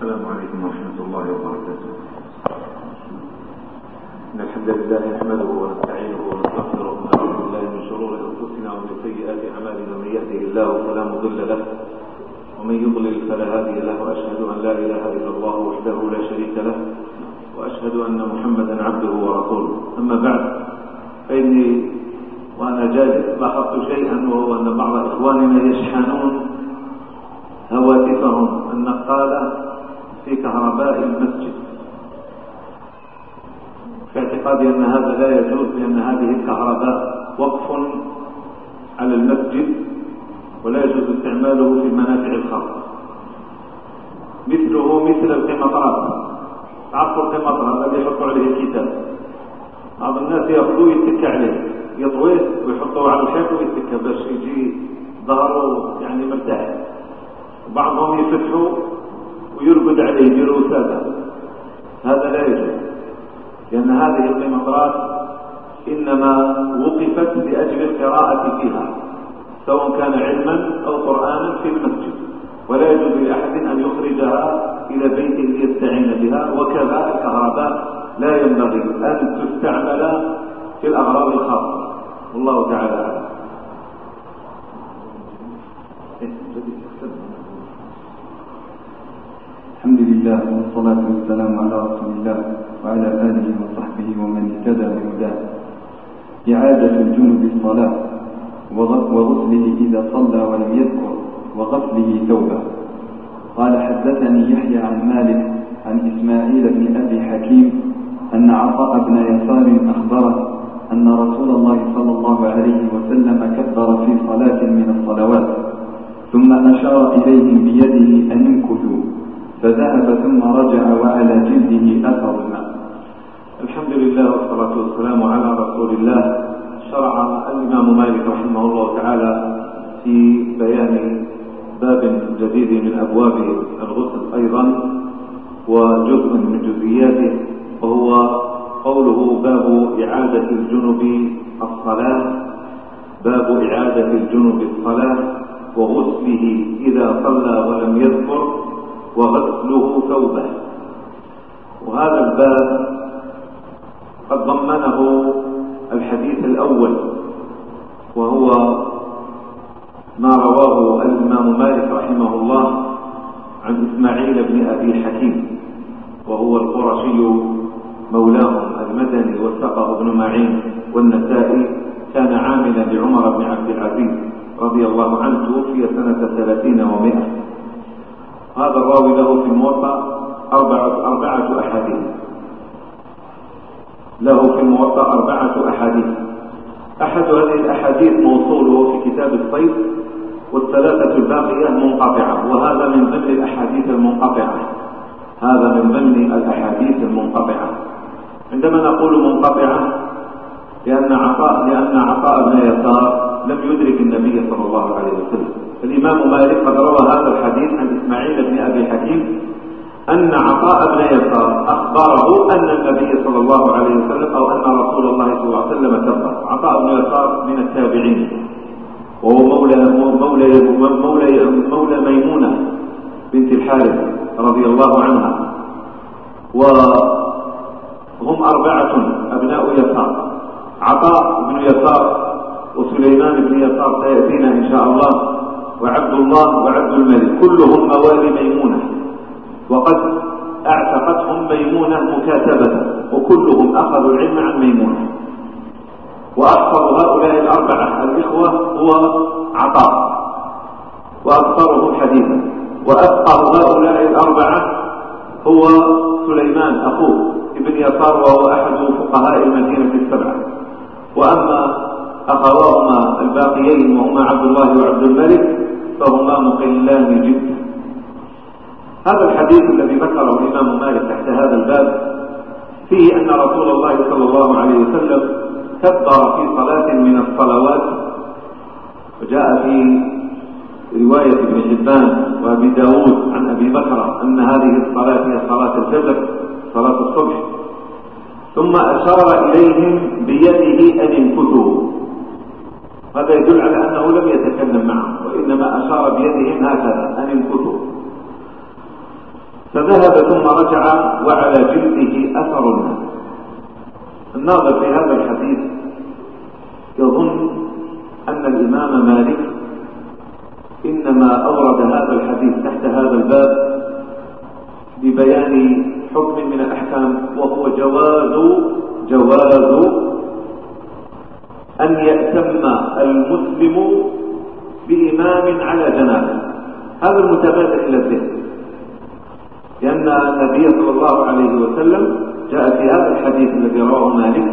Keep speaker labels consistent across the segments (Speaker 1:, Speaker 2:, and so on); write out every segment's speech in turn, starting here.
Speaker 1: السلام عليكم ورحمة الله وبركاته. إن الحمد لله نحمده ونستعينه ونستغفره ونعوذ بالله من شرور أنفسنا ومن سيئات أعمالنا. من يهده الله فلا مضل له ومن يضلل فلا هادي له وأشهد أن لا إله إلا الله وحده لا شريك له وأشهد أن محمدا عبده ورسوله. أما بعد فإني وأنا جالس لاحظت شيئا وهو أن بعض إخواننا يشحنون هواتفهم. النقالة في كهرباء المسجد. في اعتقادي أن هذا لا يجوز لأن هذه الكهرباء وقف على المسجد ولا يجوز استعماله في المنافع الخاصة مثله مثل القمطرات. عفوا القمطرة الذي يحط عليه الكتاب. بعض الناس يأخذوه يتكى عليه. يطويه ويحطوه على الحيط ويتكى باش يجي ظهره يعني مرتاح. بعضهم يفتحوا ويرقد عليه وسادة. هذا لا يجوز. لأن هذه القمطرات إنما وقفت لأجل القراءة فيها سواء كان علما أو قرآنا في المسجد. ولا يجوز لأحد أن يخرجها إلى بيته ليستعين بها وكذا الكهرباء لا ينبغي أن تستعمل في الأغراض الخاصة. والله تعالى أعلم.
Speaker 2: الحمد لله والصلاة والسلام على رسول الله وعلى آله وصحبه ومن اهتدى بهداه إعادة الجنب الصلاة وغسله إذا صلى ولم يذكر وغسله توبة. قال حدثني يحيى عن مالك عن إسماعيل بن أبي حكيم أن عطاء بن يسار أخبره أن رسول الله صلى الله عليه وسلم كبر في صلاة من الصلوات ثم أشار إليهم بيده أن انكثوا فذهب ثم رجع وعلى جلده أثر الماء.
Speaker 1: الحمد لله والصلاة والسلام على رسول الله. شرع الإمام مالك رحمه الله تعالى في بيان باب جديد من أبواب الغسل أيضا وجزء من جزئياته وهو قوله باب إعادة الجنب الصلاة. باب إعادة الجنب الصلاة وغسله إذا صلى ولم يذكر. وغسله ثوبه. وهذا الباب قد ضمنه الحديث الأول وهو ما رواه الإمام مالك رحمه الله عن إسماعيل بن أبي حكيم وهو القرشي مولاهم المدني وثقه ابن معين والنسائي كان عاملا لعمر بن عبد العزيز رضي الله عنه توفي سنة ثلاثين ومائة. هذا الراوي له في الموطأ أربعة, أربعة أحاديث. له في الموطأ أربعة أحاديث. أحد هذه الأحاديث موصوله في كتاب الصيد والثلاثة الباقية منقطعة وهذا من ضمن الأحاديث المنقطعة. هذا من ضمن الأحاديث المنقطعة. عندما نقول منقطعة لأن عطاء لأن عطاء بن يسار لم يدرك النبي صلى الله عليه وسلم. الإمام مالك قد روى هذا الحديث عن إسماعيل بن أبي حكيم أن عطاء بن يسار أخبره أن النبي صلى الله عليه وسلم أو أن رسول الله صلى الله عليه وسلم كبر عطاء بن يسار من التابعين. وهو مولى مولى مولى مولى ميمونة بنت الحارث رضي الله عنها. وهم أربعة أبناء يسار. عطاء بن يسار وسليمان بن يسار سيأتينا إن شاء الله. وعبد الله وعبد الملك. كلهم موالي ميمونة. وقد اعتقتهم ميمونة مكاتبة. وكلهم أخذوا العلم عن ميمونة. وأحفظ هؤلاء الأربعة الإخوة هو عطاء. وأكثرهم حديثا. وأفقه هؤلاء الأربعة هو سليمان أخوه ابن يسار وهو أحد فقهاء المدينة السبعة. وأما أخواهما الباقيين وهما عبد الله وعبد الملك فهما مقلان جدا. هذا الحديث الذي ذكره الإمام مالك تحت هذا الباب فيه أن رسول الله صلى الله عليه وسلم كبر في صلاة من الصلوات. وجاء في رواية ابن حبان وأبي داود عن أبي بكر أن هذه الصلاة هي صلاة الفجر صلاة الصبح. ثم أشار إليهم بيده أن انكثوا هذا يدل على أنه لم يتكلم معهم وإنما أشار بيدهم هكذا أن انكثوا فذهب ثم رجع وعلى جلده أثر الناظر في هذا الحديث يظن أن الإمام مالك إنما أورد هذا الحديث تحت هذا الباب ببيان حكم من الأحكام وهو جواز جواز أن يأتم المسلم بإمام على جنابه هذا المتبادل إلى الذهن. لأن النبي صلى الله عليه وسلم جاء في هذا الحديث الذي رواه مالك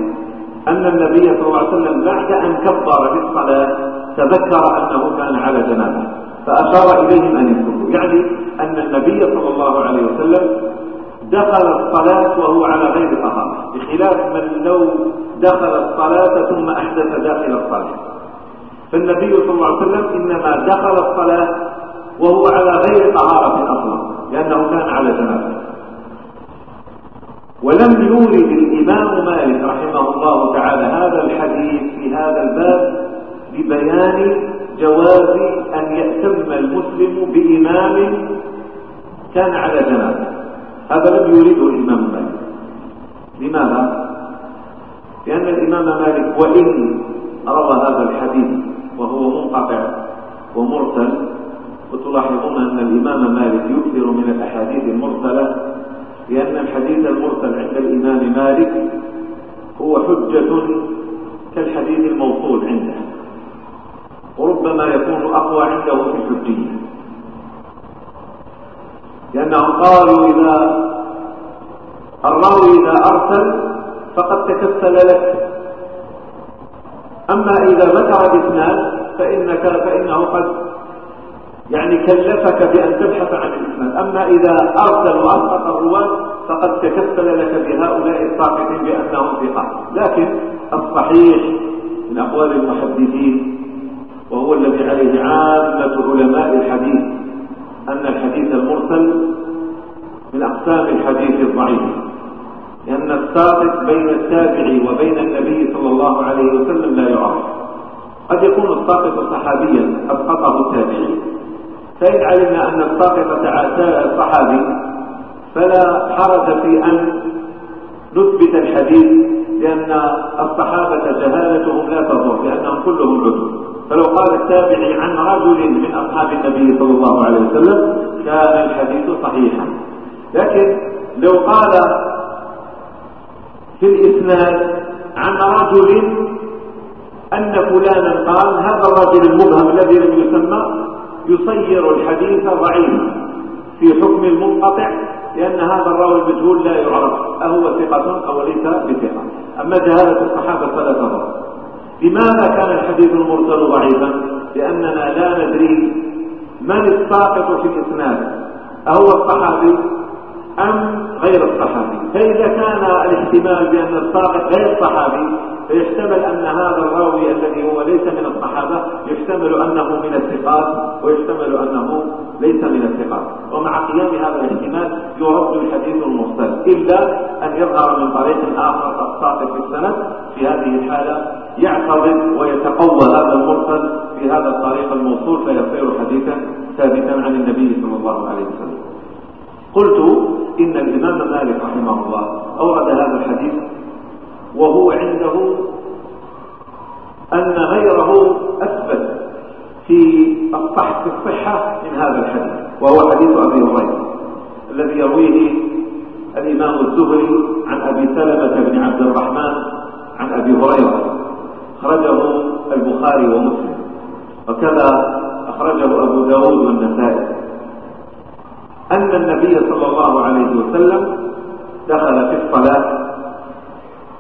Speaker 1: أن النبي صلى الله عليه وسلم بعد أن كبر في الصلاة تذكر أنه كان على جنابه فأشار إليهم أن يسكتوا يعني أن النبي صلى الله عليه وسلم دخل الصلاة وهو على غير طهارة. بخلاف من لو دخل الصلاة ثم أحدث داخل الصلاة. فالنبي صلى الله عليه وسلم إنما دخل الصلاة وهو على غير طهارة أصلا لأنه كان على جنابه ولم يورد الإمام مالك رحمه الله تعالى هذا الحديث في هذا الباب ببيان جواز أن يأتم المسلم بإمام كان على جنابه هذا لم يورده الإمام مالك. لماذا؟ لأن الإمام مالك وإن روى هذا الحديث وهو منقطع ومرسل وتلاحظون أن الإمام مالك يكثر من الأحاديث المرسلة لأن الحديث المرسل عند الإمام مالك هو حجة كالحديث الموصول عنده. وربما يكون أقوى عنده في الحجية. لأنهم قالوا إذا الراوي إذا أرسل فقد تكسل لك. أما إذا ذكر الإسناد فإنك فإنه قد يعني كلفك بأن تبحث عن الإسناد. أما إذا أرسل وأسقط الرواة فقد تكفل لك بهؤلاء الساقطين بأنهم ثقات لكن الصحيح من أقوال المحدثين وهو الذي عليه عامة علماء الحديث الساقط بين التابع وبين النبي صلى الله عليه وسلم لا يعرف قد يكون الساقط صحابيا أسقطه التابعي فإن علمنا أن الساقط صحابي فلا حرج في أن نثبت الحديث لأن الصحابة جهالتهم لا تضر لأنهم كلهم عدل فلو قال التابعي عن رجل من أصحاب النبي صلى الله عليه وسلم كان الحديث صحيحا. لكن لو قال في الإسناد عن رجل أن فلانا قال هذا الرجل المبهم الذي لم يسمى يصير الحديث ضعيفا في حكم المنقطع لأن هذا الراوي المجهول لا يعرف أهو ثقة أو ليس بثقة. أما جهالة الصحابة فلا تضر. لماذا كان الحديث المرسل ضعيفا؟ لأننا لا ندري من الساقط في الإسناد. أهو الصحابي أم غير الصحابي؟ فإذا كان الاحتمال بأن الساقط غير صحابي فيحتمل أن هذا الراوي الذي هو ليس من الصحابة يحتمل أنه من الثقات ويحتمل أنه ليس من الثقات. ومع قيام هذا الاحتمال يرد الحديث المرسل. إلا أن يظهر من طريق آخر الساقط في السند في هذه الحالة يعترض ويتقوى هذا المرسل في هذا الطريق الموصول فيصير حديثا ثابتا عن النبي صلى الله عليه وسلم. قلت إن الإمام مالك رحمه الله أورد هذا الحديث وهو عنده أن غيره أثبت في الصح في الصحة من هذا الحديث وهو حديث أبي هريرة الذي يرويه الإمام الزهري عن أبي سلمة بن عبد الرحمن عن أبي هريرة أخرجه البخاري ومسلم وكذا أخرجه أبو داود والنسائي. أن النبي صلى الله عليه وسلم دخل في الصلاة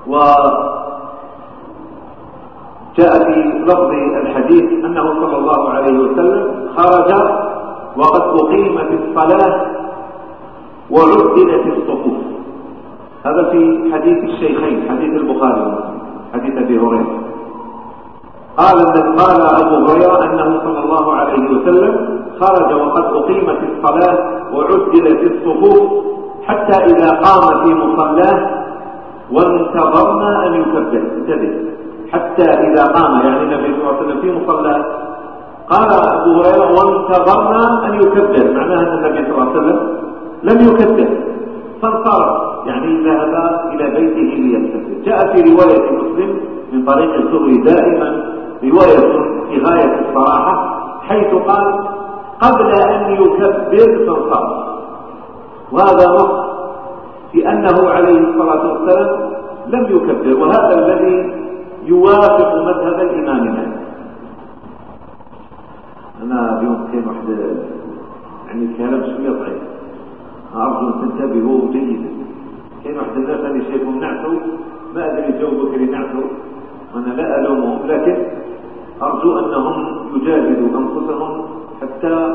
Speaker 1: وجاء في لفظ الحديث أنه صلى الله عليه وسلم خرج وقد أقيمت الصلاة وعدلت الصفوف. هذا في حديث الشيخين حديث البخاري حديث أبي هريرة. قال قال أبو هريرة أنه صلى الله عليه وسلم خرج وقد أقيمت الصلاة وعدلت الصفوف حتى إذا قام في مصلاه وانتظرنا أن يكبر انتبه. حتى إذا قام يعني النبي صلى الله عليه وسلم في مصلى قال أبو هريرة وانتظرنا أن يكبر معناها أن النبي صلى الله عليه وسلم لم يكبر فانصرف. يعني ذهب إلى بيته ليستغفر جاء في رواية مسلم من طريق الزهري دائما رواية في غاية الصراحة حيث قال قبل أن يكبر فانصرف. وهذا نص في أنه عليه الصلاة والسلام لم يكبر وهذا الذي يوافق مذهب الإمام مالك. أنا اليوم كان واحد يعني الكلام شوية ضعيف. أرجو أن تنتبهوا جيدا كان واحد الناس اللي شايفهم نعتوا ما أدري يجاوبوا كري نعتوا أنا لا ألومهم لكن أرجو أنهم يجاهدوا أنفسهم حتى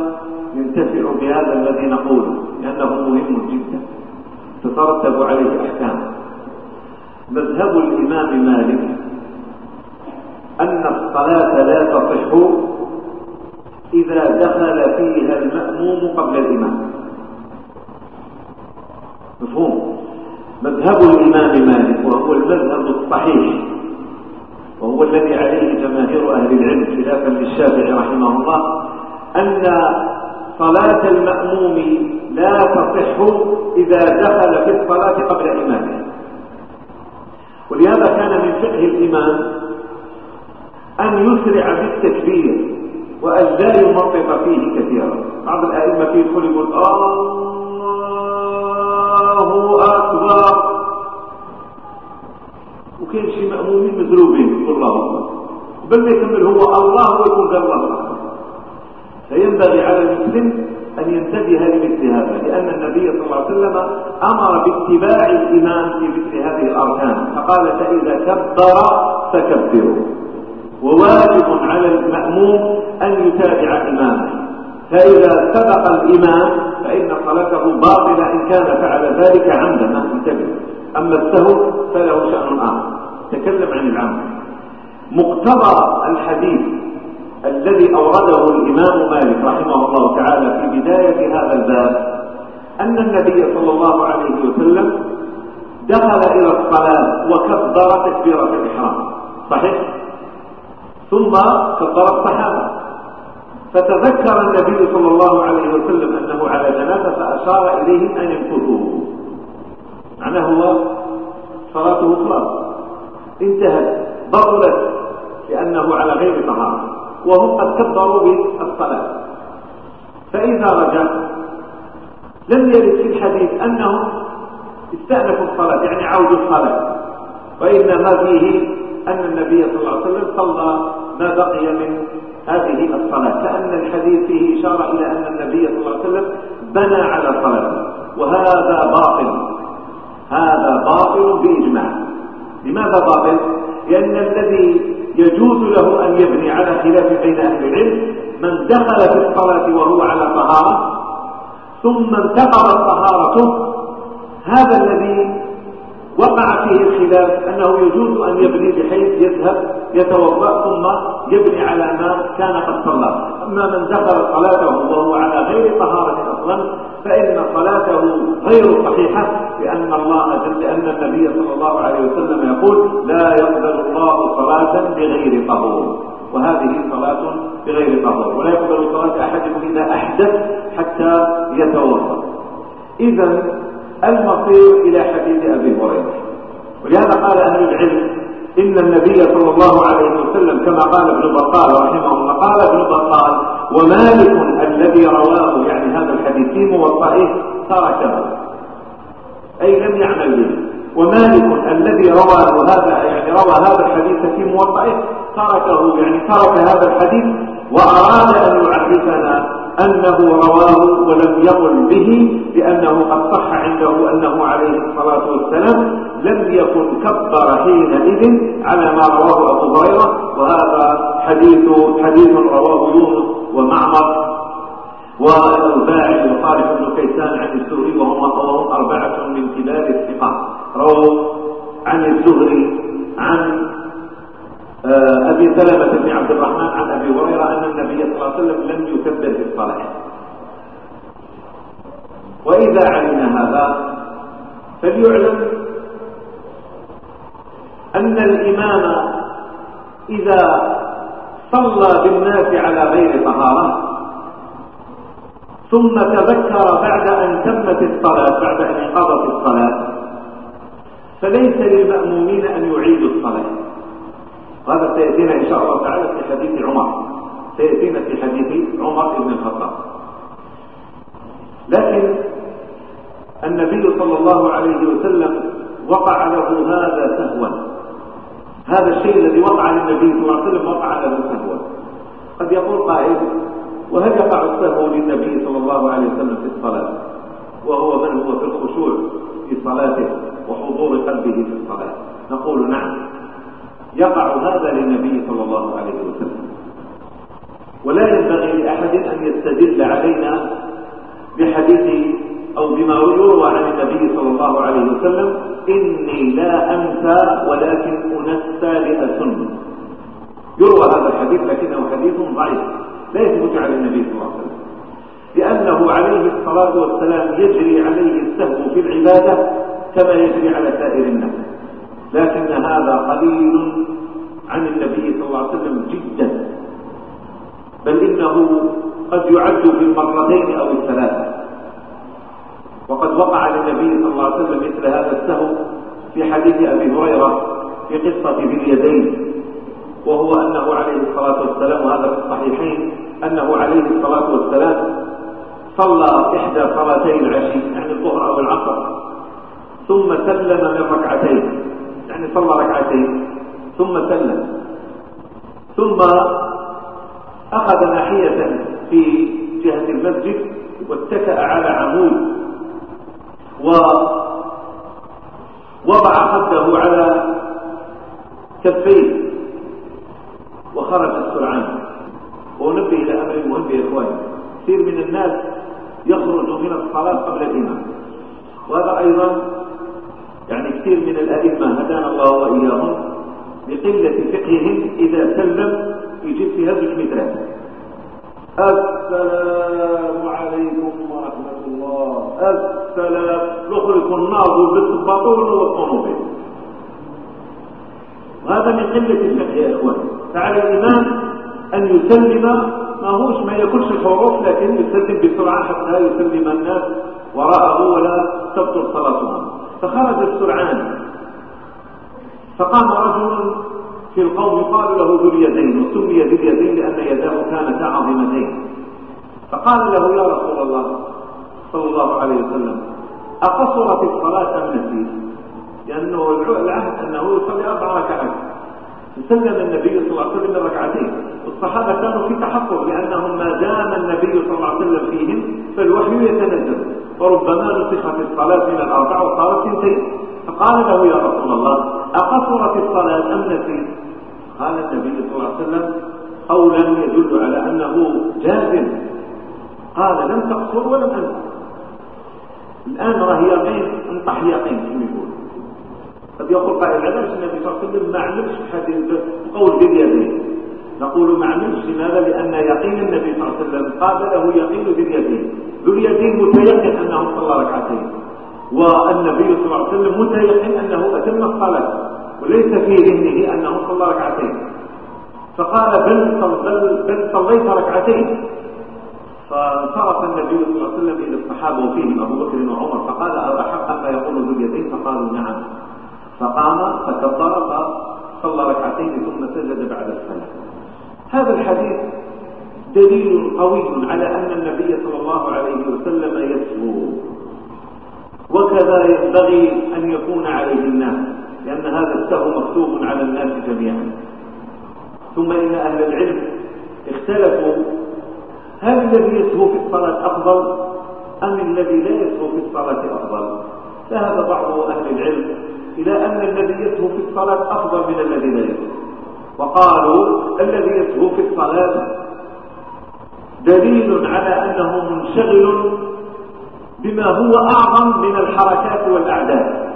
Speaker 1: ينتفعوا بهذا الذي نقوله لأنه مهم جدا. تترتب عليه أحكام. مذهب الإمام مالك أن الصلاة لا تصح إذا دخل فيها المأموم قبل الإمام. مفهوم؟ مذهب الإمام مالك وهو المذهب الصحيح. وهو الذي عليه جماهير أهل العلم خلافا للشافعي رحمه الله أن صلاة المأموم لا تصح إذا دخل في الصلاة قبل إمامه. ولهذا كان من فقه الإمام أن يسرع بالتكبير وأن لا يمطط فيه كثيرا. بعض الأئمة يدخل يقول الله أكبر. وكان شي مأمومين مزروبين يقول الله أكبر. قبل ما يكمل هو الله أكبر فينبغي على المسلم أن ينتبه لمثل هذا لأن النبي صلى الله عليه وسلم أمر باتباع الإمام في مثل هذه الأركان. فقال فإذا كبر فكبروا. وواجب على المأموم أن يتابع إمامه فإذا سبق الإمام فإن صلاته باطلة إن كان فعل ذلك عمدا. انتبه. أما السهو فله شأن آخر. تكلم عن العمد مقتضى الحديث الذي أورده الإمام مالك رحمه الله تعالى في بداية هذا الباب أن النبي صلى الله عليه وسلم دخل إلى الصلاة وكبر تكبيرة الإحرام. صحيح؟ ثم كبر الصحابة. فتذكر النبي صلى الله عليه وسلم أنه على جنازة فأشار إليهم أن ينفذوه. معناه هو صلاته خلاص انتهت بطلت لأنه على غير طهارة وهم قد كبروا بالصلاة. فإذا رجع لم يرد في الحديث أنهم استأنفوا الصلاة يعني عودوا الصلاة. وإنما فيه أن النبي صلى الله عليه وسلم صلى ما بقي من هذه الصلاة. كأن الحديث فيه إشارة إلى أن النبي صلى الله عليه وسلم بنى على صلاته وهذا باطل. هذا باطل بإجماع لماذا باطل؟ لأن الذي يجوز له أن يبني على خلاف بين أهل العلم من دخل في الصلاة وهو على طهارة ثم انتقضت طهارته هذا الذي وقع فيه الخلاف أنه يجوز أن يبني بحيث يذهب يتوضأ ثم يبني على ما كان قد صلى أما من دخل صلاته وهو على غير طهارة أصلا فإن صلاته غير صحيحة لأن الله لأن النبي صلى الله عليه وسلم يقول لا يقبل الله صلاة بغير طهور. وهذه صلاة بغير طهور. ولا يقبل صلاة أحدكم إذا أحدث حتى يتوضأ. إذا المصير إلى حديث أبي هريرة. ولهذا قال أهل العلم إن النبي صلى الله عليه وسلم كما قال ابن بطال رحمه الله قال ابن بطال ومالك الذي رواه يعني هذا الحديث في موطئه تركه. أي لم يعمل به. ومالك الذي روى هذا يعني روى هذا الحديث في موطئه تركه. يعني ترك هذا الحديث وأراد أن يعرفنا أنه رواه ولم يقل به لأنه قد صح عنده أنه عليه الصلاة والسلام لم يكن كبر حينئذ على ما رواه أبو هريرة وهذا حديث حديث رواه يونس ومعمر والأوزاعي وصالح بن كيسان عن الزهري وهم أربعة من كبار الثقات. رووا عن الزهري عن أبي سلمة بن عبد الرحمن عن أبي هريرة أن النبي صلى الله عليه وسلم لم يكبر في الصلاة. وإذا علم هذا فليعلم أن الإمام إذا صلى بالناس على غير طهارة ثم تذكر بعد أن تم تمت الصلاة بعد أن انقضت الصلاة فليس للمأمومين أن يعيدوا الصلاة. هذا سيأتينا إن شاء الله تعالى في حديث عمر. سيأتينا في حديث عمر بن الخطاب. لكن النبي صلى الله عليه وسلم وقع له هذا سهوا. هذا الشيء الذي وقع للنبي صلى الله عليه وسلم وقع له سهوا. قد يقول قائل وهل يقع السهو للنبي صلى الله عليه وسلم في الصلاة. وهو من هو في الخشوع في صلاته وحضور قلبه في الصلاة. نقول نعم. يقع هذا للنبي صلى الله عليه وسلم. ولا ينبغي لأحد أن يستدل علينا بحديث أو بما يروى عن النبي صلى الله عليه وسلم إني لا أنسى ولكن أنسى لأسن يروى هذا الحديث لكنه حديث ضعيف لا يثبت على النبي صلى الله عليه وسلم. لأنه عليه الصلاة والسلام يجري عليه السهو في العبادة كما يجري على سائر الناس. لكن هذا قليل عن النبي صلى الله عليه وسلم جدا. بل إنه قد يعد في المرتين أو الثلاثة. وقد وقع للنبي صلى الله عليه وسلم مثل هذا السهو في حديث أبي هريرة في قصة ذي اليدين وهو أنه عليه الصلاة والسلام وهذا في الصحيحين أنه عليه الصلاة والسلام صلى إحدى صلاتي العشي يعني الظهر أو العصر ثم سلم من ركعتين. يعني صلى ركعتين ثم سلم. ثم أخذ ناحية في جهة المسجد واتكأ على عمود ووضع خده على كفيه وخرج السرعان. ونبه إلى أمر مهم يا إخواني كثير من الناس يخرج من الصلاة قبل الإمام. وهذا أيضا يعني كثير من الأئمة هدانا الله وإياهم بقلة فقههم إذا سلم يجيب في هذه المثال السلام عليكم ورحمة الله. السلام. نخرج الناظر بالبطول والطنوبين وهذا من قلة الفقه يا إخوان. فعلى الإمام أن يسلم ما هوش ما يكونش الحروف لكن يسلم بسرعة حتى يسلم الناس وراءه ولا تبطل صلاتهم. فخرج السرعان فقام رجل في القوم قالوا له ذو اليدين وسمي ذو اليدين لأن يداه كانتا عظيمتين. فقال له يا رسول الله صلى الله عليه وسلم أقصرت الصلاة نسيت؟ لأنه العهد أنه يصلي أربع ركعات. سلم النبي صلى الله عليه وسلم ركعتين. الصحابة كانوا في تحفظ لأنهم ما دام النبي صلى الله عليه وسلم فيهم فالوحي يتنزل. وربما نسخت الصلاة من الأربع وصارت اثنتين فقال له يا رسول الله أقصرت الصلاة أم نسيت؟ قال النبي صلى الله عليه وسلم قولا يدل على أنه جازم قال لم تقصر ولم أنت الآن راه يقين انطح يقين كما يقول قد يقول قائل علاش النبي صلى الله عليه وسلم ما عملش حديث قول باليدين نقول ما عملش لماذا لأن يقين النبي صلى الله عليه وسلم قابله يقين باليدين ذو اليدين متيقن أنه صلى ركعتين والنبي صلى الله عليه وسلم متيقن أنه أتم الصلاة وليس في ذهنه أنه صلى ركعتين فقال بل, بل, بل صليت ركعتين. فانصرف النبي صلى الله عليه وسلم إلى الصحابة وفيهم أبو بكر وعمر فقال أحق ما يقول ذو اليدين فقالوا نعم. فقام فكبر فصلى ركعتين ثم سجد بعد الصلاة. هذا الحديث دليل قوي على أن النبي صلى الله عليه وسلم يسهو وكذا ينبغي أن يكون عليه الناس لأن هذا السهو مكتوب على الناس جميعا. ثم إن أهل العلم اختلفوا هل الذي يسهو في الصلاة أفضل؟ أم الذي لا يسهو في الصلاة أفضل؟ ذهب بعض أهل العلم إلى أن الذي يسهو في الصلاة أفضل من الذي لا يسهو وقالوا الذي يسهو في الصلاة دليل على أنه منشغل بما هو أعظم من الحركات والأعداد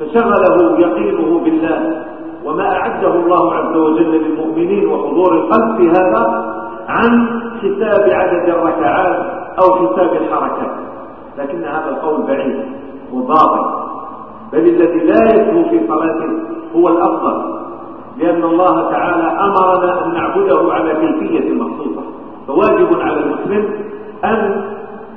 Speaker 1: فشغله يقينه بالله وما أعده الله عز وجل للمؤمنين وحضور القلب في هذا عن حساب عدد الركعات أو حساب الحركات. لكن هذا القول بعيد وباطل بل الذي لا يسهو في صلاته هو الأفضل لأن الله تعالى أمرنا أن نعبده على كيفية مخصوصة. فواجب على المسلم أن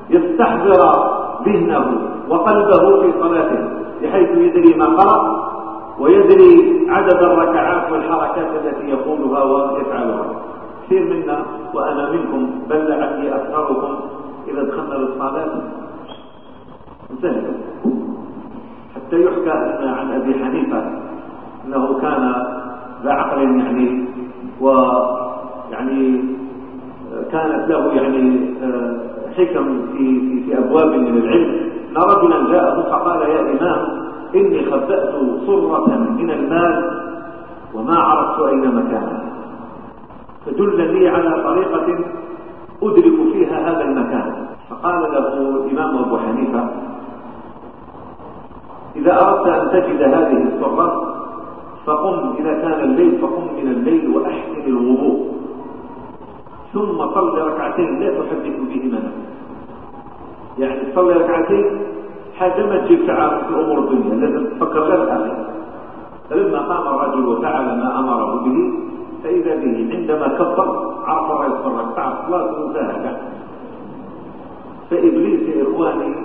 Speaker 1: يستحضر ذهنه وقلبه في صلاته بحيث يدري ما قرأ ويدري عدد الركعات والحركات التي يقولها ويفعلها. كثير منا وأنا منكم بل لعلي أكثركم إذا دخلنا للصلاة. انتهى. حتى يحكى أن عن أبي حنيفة أنه كان ذا عقل يعني ويعني كانت له يعني آه، حكم في, في, في أبواب من العلم. أن رجلا جاءه فقال يا إمام إني خبأت صرة من المال وما عرفت أين مكانها. فدل لي على طريقة أدرك فيها هذا المكان. فقال له الإمام أبو حنيفة إذا أردت أن تجد هذه الصرة فقم إذا كان الليل فقم من الليل وأحسن الوضوء. ثم صل ركعتين لا تحدث بهما. يعني تصلي ركعتين حاجة ما تجيب تعارف في أمور الدنيا. لازم تفكر لا الآخرة فلما قام الرجل وفعل ما أمره به فإذا به عندما كبر عرف يتفرج تعرف صلاة منتهى فإبليس إخواني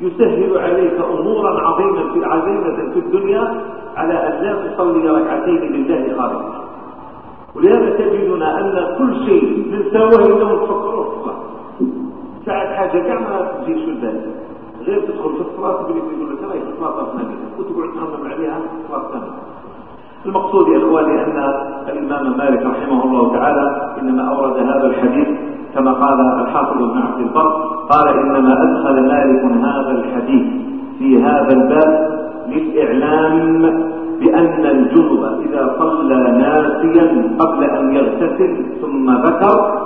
Speaker 1: يسهل عليك أمورا عظيمة في عظيمة في الدنيا على أن لا تصلي ركعتين لله خالصا ولهذا تجدنا أن كل شيء ننساوه إلا نفكره في الصلاة ساعة حاجة كاع ما تجيش البال؟ غير تدخل في الصلاة تقول لك راهي الصلاة الثانية وتقعد تخمم عليها الصلاة الثانية المقصود يا إخواني أن الإمام مالك رحمه الله تعالى إنما أورد هذا الحديث كما قال الحافظ ابن عبد البر قال إنما أدخل مالك هذا الحديث في هذا الباب للإعلام بأن الجنب إذا صلى ناسيا قبل أن يغتسل ثم ذكر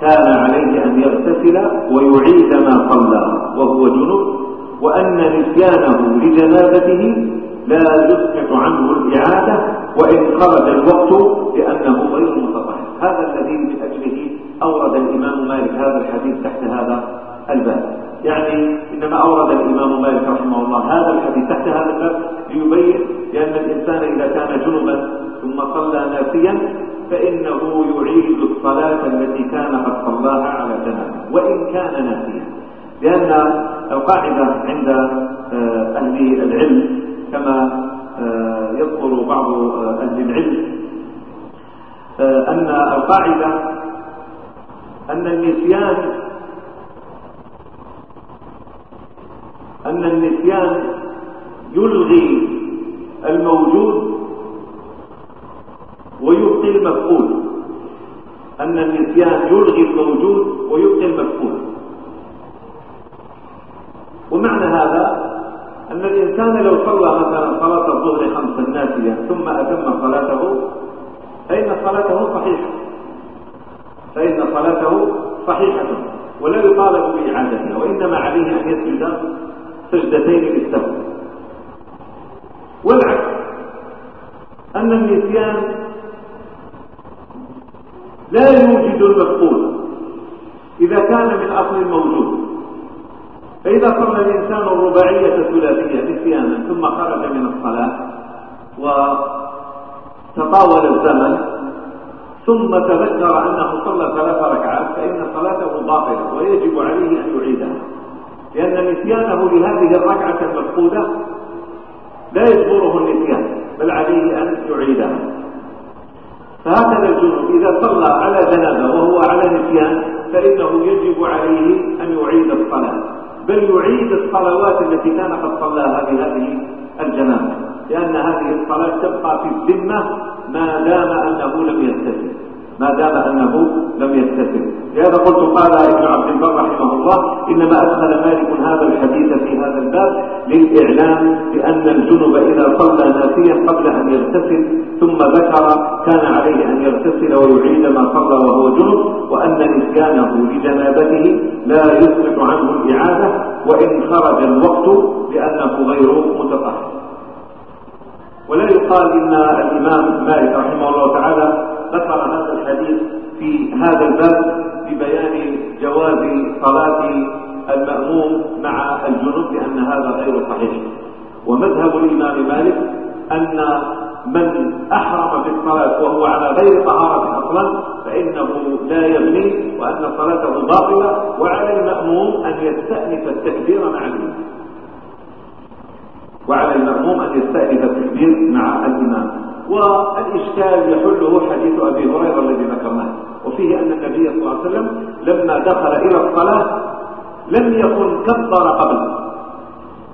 Speaker 1: كان عليه أن يغتسل ويعيد ما صلى وهو جنب وأن نسيانه لجنابته لا يسقط عنه الإعادة وإن خرج الوقت لأنه غير متطهر. هذا الذي أورد الإمام مالك هذا الحديث تحت هذا الباب. يعني إنما أورد الإمام مالك رحمه الله هذا الحديث تحت هذا الباب ليبين بأن الإنسان إذا كان جنبا ثم صلى ناسيا فإنه يعيد الصلاة التي كان قد صلاها على جنابه وإن كان ناسيا. لأن القاعدة عند آه، أهل العلم كما آه، يذكر بعض آه، أهل العلم أن القاعدة أن النسيان أن النسيان يلغي الموجود ويبقي المفقود. أن النسيان يلغي الموجود ويبقي المفقود. ومعنى هذا أن الإنسان لو صلى مثلا صلاة الظهر خمسا ناسيا ثم أتم صلاته فإن صلاته صحيحة. فإن صلاته صحيحة ولا يطالب بإعادتها وإنما عليه أن يسجد سجدتين للسهو والعكس أن النسيان لا يوجد المفقود إذا كان من أصل الموجود فإذا صلى الإنسان الرباعية الثلاثية نسيانا ثم خرج من الصلاة وتطاول الزمن ثم تذكر أنه صلى ثلاث ركعات فإن صلاته باطلة ويجب عليه أن يعيدها. لأن نسيانه لهذه الركعة المفقودة لا يجبره النسيان بل عليه أن يعيدها. فهكذا الجنوب إذا صلى على جنابة وهو على نسيان فإنه يجب عليه أن يعيد الصلاة بل يعيد الصلوات التي كان قد صلاها بهذه الجنازة لأن هذه الصلاة تبقى في الذمة ما دام أنه لم يستسلم ما دام أنه لم يستسلم لهذا قلت قال ابن عبد البر رحمه الله إنما أدخل مالك هذا الحديث في هذا الباب للإعلام بأن الجنب إذا صلى ناسيا قبل أن يغتسل ثم ذكر كان عليه أن يغتسل ويعيد ما صلى وهو جنب وأن نسيانه لجنابته لا يسقط عنه الإعادة وإن خرج الوقت لأنه غير متطهر. ولا يقال إن الإمام مالك رحمه الله تعالى ذكر هذا الحديث في هذا الباب ببيان جواز صلاة المأموم مع الجنوب لأن هذا غير صحيح. ومذهب الإمام مالك أن من أحرم في الصلاة وهو على غير طهارة أصلا فإنه لا يغني وأن صلاته باطلة وعلى المأموم أن يستأنف التكبير مع الإمام وعلى المأموم أن يستأنف التكبير مع الإمام. والإشكال يحله حديث أبي هريرة الذي ذكرناه. وفيه أن النبي صلى الله عليه وسلم لما دخل إلى الصلاة لم يكن كبر قبل.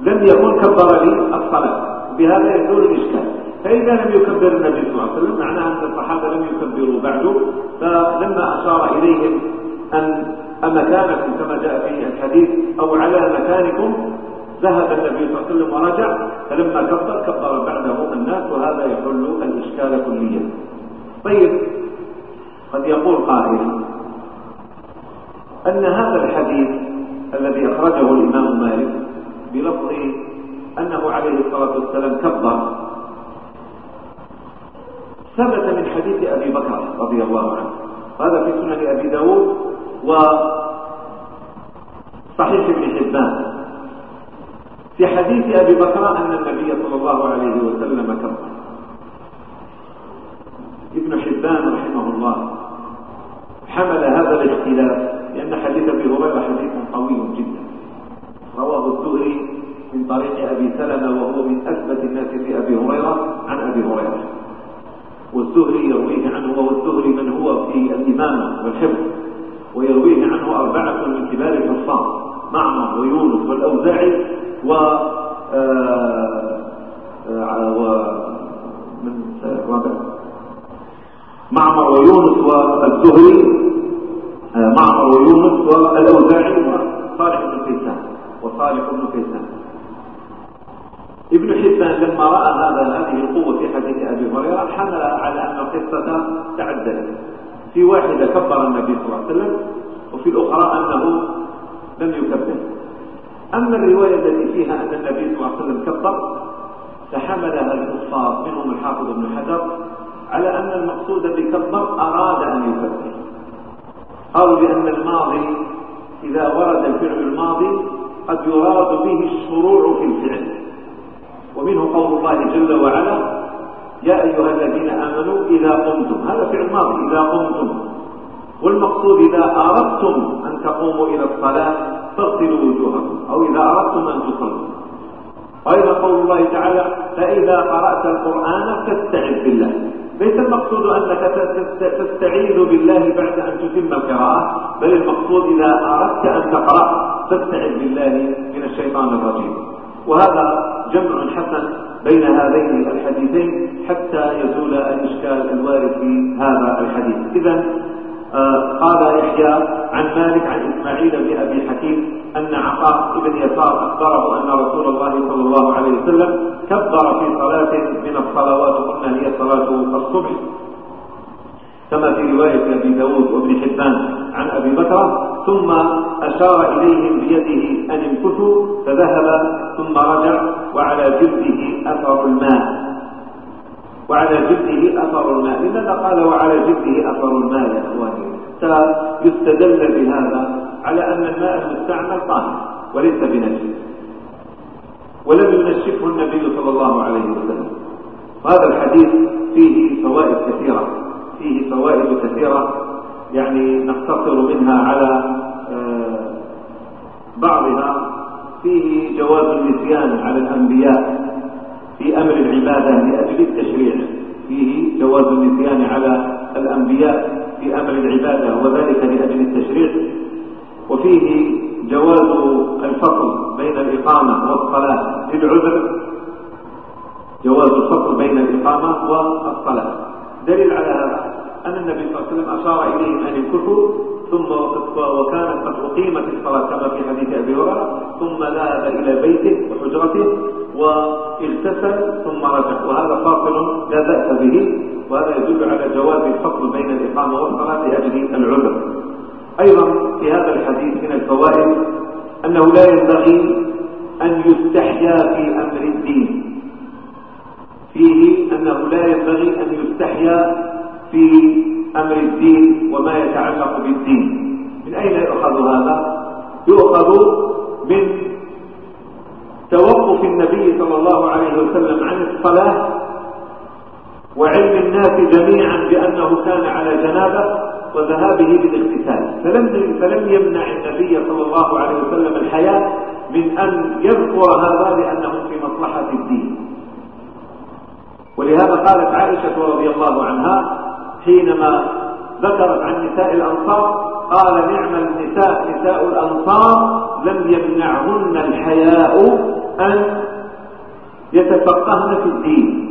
Speaker 1: لم يكن كبر لي الصلاة بهذا يزول الإشكال. فإذا لم يكبر النبي صلى الله عليه وسلم معناه أن الصحابة لم يكبروا بعد. فلما أشار إليهم أن أمكانكم كما جاء في الحديث أو على مكانكم ذهب النبي صلى الله عليه وسلم ورجع فلما كبر كبر بعده الناس وهذا يحل الإشكال كليا. طيب قد يقول قائل أن هذا الحديث الذي أخرجه الإمام مالك بلفظ أنه عليه الصلاة والسلام كبر ثبت من حديث أبي بكر رضي الله عنه. هذا في سنن أبي داود وصحيح ابن حبان. في حديث أبي بكر أن النبي صلى الله عليه وسلم كبر ابن حبان رحمه الله حمل هذا الاختلاف لأن حديث أبي هريرة حديث قوي جدا. رواه الزهري من طريق أبي سلمة وهو من أثبت الناس في أبي هريرة عن أبي هريرة. والزهري يرويه عنه وهو الزهري من هو في الإمامة والحفظ ويرويه عنه أربعة من كبار الحفاظ. معمر ويونس والأوزاعي و آه، آه، رابع. معمر ويونس والزهري آه، معمر ويونس والأوزاعي وصالح بن كيسان وصالح بن كيسان ابن حبان لما رأى هذا هذه القوة في حديث أبي هريرة حمل على أن القصة تعدلت في واحدة كبر النبي صلى الله عليه وسلم وفي الأخرى أنه لم يكبر. أما الرواية التي فيها أن النبي صلى الله عليه وسلم كبر فحملها الكفار منهم الحافظ بن حجر على أن المقصود بكبر أراد أن يكبر. قالوا بأن الماضي إذا ورد الفعل الماضي قد يراد به الشروع في الفعل. ومنه قول الله جل وعلا يا أيها الذين آمنوا إذا قمتم. هذا فعل ماضي إذا قمتم. والمقصود إذا أردتم أن تقوموا إلى الصلاة فاغسلوا وجوهكم أو إذا أردتم أن تصلوا. وأيضا قول الله تعالى فإذا قرأت القرآن فاستعذ بالله. ليس المقصود أنك تستعيذ بالله بعد أن تتم القراءة بل المقصود إذا أردت أن تقرأ فاستعذ بالله من الشيطان الرجيم. وهذا جمع حسن بين هذين الحديثين حتى يزول الإشكال الوارد في هذا الحديث. إذا قال يحيى عن مالك عن إسماعيل بن أبي حكيم أن عطاء بن يسار أخبره أن رسول الله صلى الله عليه وسلم كبر في صلاة من الصلوات قلنا هي صلاة الصبح. كما في رواية أبي داود وابن حبان عن أبي بكر ثم أشار إليهم بيده أن امكثوا فذهب ثم رجع وعلى جلده أثر الماء. وعلى جلده أثر الماء لماذا قال وعلى جلده أثر الماء يا أخواني؟ يستدل بهذا على أن الماء المستعمل طاهر وليس بنجس ولم ينشفه النبي صلى الله عليه وسلم. وهذا الحديث فيه فوائد كثيرة. فيه فوائد كثيرة. يعني نقتصر منها على آه، بعضها. فيه جواز النسيان على الأنبياء. في أمر العبادة لأجل التشريع. فيه جواز النسيان على الأنبياء في أمر العبادة وذلك لأجل التشريع. وفيه جواز الفصل بين الإقامة والصلاة للعذر. جواز الفصل بين الإقامة والصلاة. دليل على هذا أن النبي صلى الله عليه وسلم أشار إليهم أن يمكثوا ثم وكانت قد أقيمت الصلاة كما في حديث أبي هريرة ثم ذهب إلى بيته وحجرته. واغتسل ثم رجع. وهذا فاصل لا بأس به وهذا يدل على جواز الفصل بين الإقامة والصلاة لأجل العذر. أيضا في هذا الحديث من الفوائد أنه لا ينبغي أن يستحيا في أمر الدين. فيه أنه لا ينبغي أن يستحيا في أمر الدين وما يتعلق بالدين. من أين يؤخذ هذا؟ يؤخذ من توقف النبي صلى الله عليه وسلم عن الصلاة وعلم الناس جميعا بأنه كان على جنابة وذهابه للاغتسال. فلم فلم يمنع النبي صلى الله عليه وسلم الحياة من أن يذكر هذا لأنه في مصلحة الدين. ولهذا قالت عائشة رضي الله عنها حينما ذكرت عن نساء الأنصار قال نعم النساء نساء الأنصار لم يمنعهن الحياء أن يتفقهن في الدين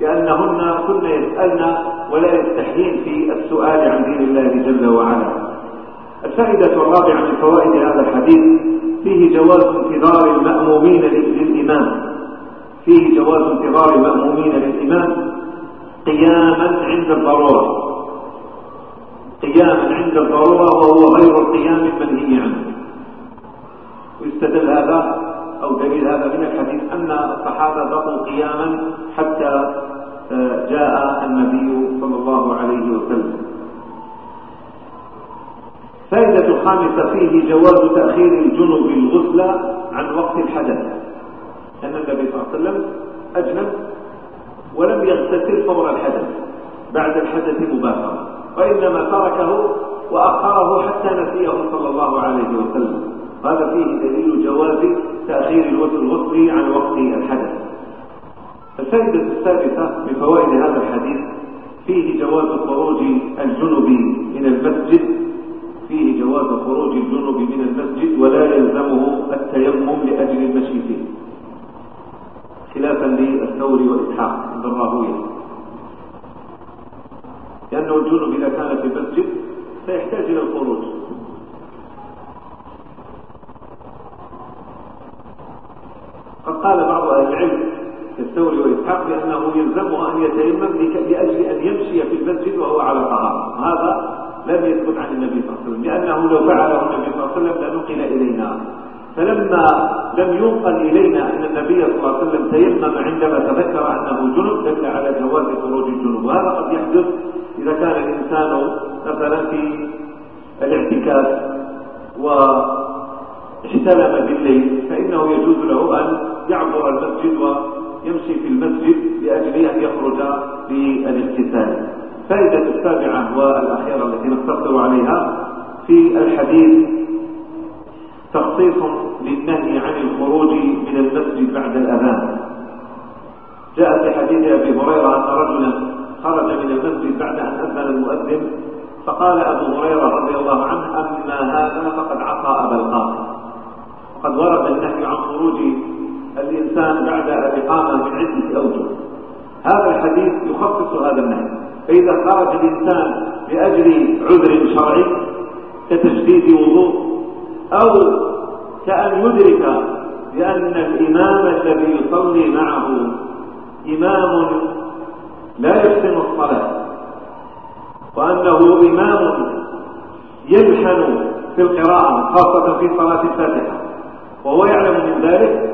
Speaker 1: لأنهن كن يسألن ولا يستحيين في السؤال عن دين الله جل وعلا. الفائدة الرابعة من فوائد هذا الحديث فيه جواز انتظار المأمومين للإمام. فيه جواز انتظار المأمومين للإمام قياما عند الضرورة. قياما عند الضرورة وهو غير القيام المنهي عنه. ويستدل هذا أو دليل هذا من الحديث أن الصحابة بقوا قياما حتى آه، جاء النبي صلى الله عليه وسلم. فائدة الخامسة فيه جواز تأخير الجنب الغسل عن وقت الحدث. أن النبي صلى الله عليه وسلم أجنب ولم يغتسل فور الحدث. بعد الحدث مباشرة. وإنما تركه وأخره حتى نسيه صلى الله عليه وسلم. هذا فيه دليل جواز تأخير الغسل عن وقت الحدث. الفائدة السادسة من فوائد هذا الحديث فيه جواز خروج الجنب من المسجد. فيه جواز خروج الجنب من المسجد ولا يلزمه التيمم لأجل المشي فيه. خلافا للثور وإسحاق عند الراهوية لأنه الجنب إذا كان في المسجد سيحتاج إلى الخروج. قد قال بعض أهل العلم كالثوري وإسحاق بأنه يلزمه أن يتيمم لأجل أن يمشي في المسجد وهو على طهارة هذا لم يثبت عن النبي صلى الله عليه وسلم لأنه لو فعله النبي صلى الله عليه وسلم لنقل إلينا. فلما لم ينقل إلينا أن النبي صلى الله عليه وسلم تيمم عندما تذكر أنه جنب دل على جواز خروج الجنوب. وهذا قد يحدث إذا كان الإنسان مثلا في الاعتكاف واحتلم بالليل فإنه يجوز له أن يعبر المسجد ويمشي في المسجد لأجل أن يخرج للاغتسال الفائدة السابعة والأخيرة التي نقتصر عليها في الحديث تخصيص للنهي عن الخروج من المسجد بعد الأذان. جاء في حديث أبي هريرة أن رجلا خرج من المسجد بعد أن المؤذن فقال أبو هريرة رضي الله عنه أما هذا فقد عصى أبا القاسم. وقد ورد النهي عن خروج الإنسان بعد الإقامة من عدة أوجه هذا الحديث يخصص هذا النهي. فإذا خرج الإنسان لأجل عذر شرعي كتجديد وضوء أو كأن يدرك بأن الإمام الذي يصلي معه إمام لا يحسن الصلاة. وأنه إمام يلحن في القراءة خاصة في صلاة الفاتحة. وهو يعلم من ذلك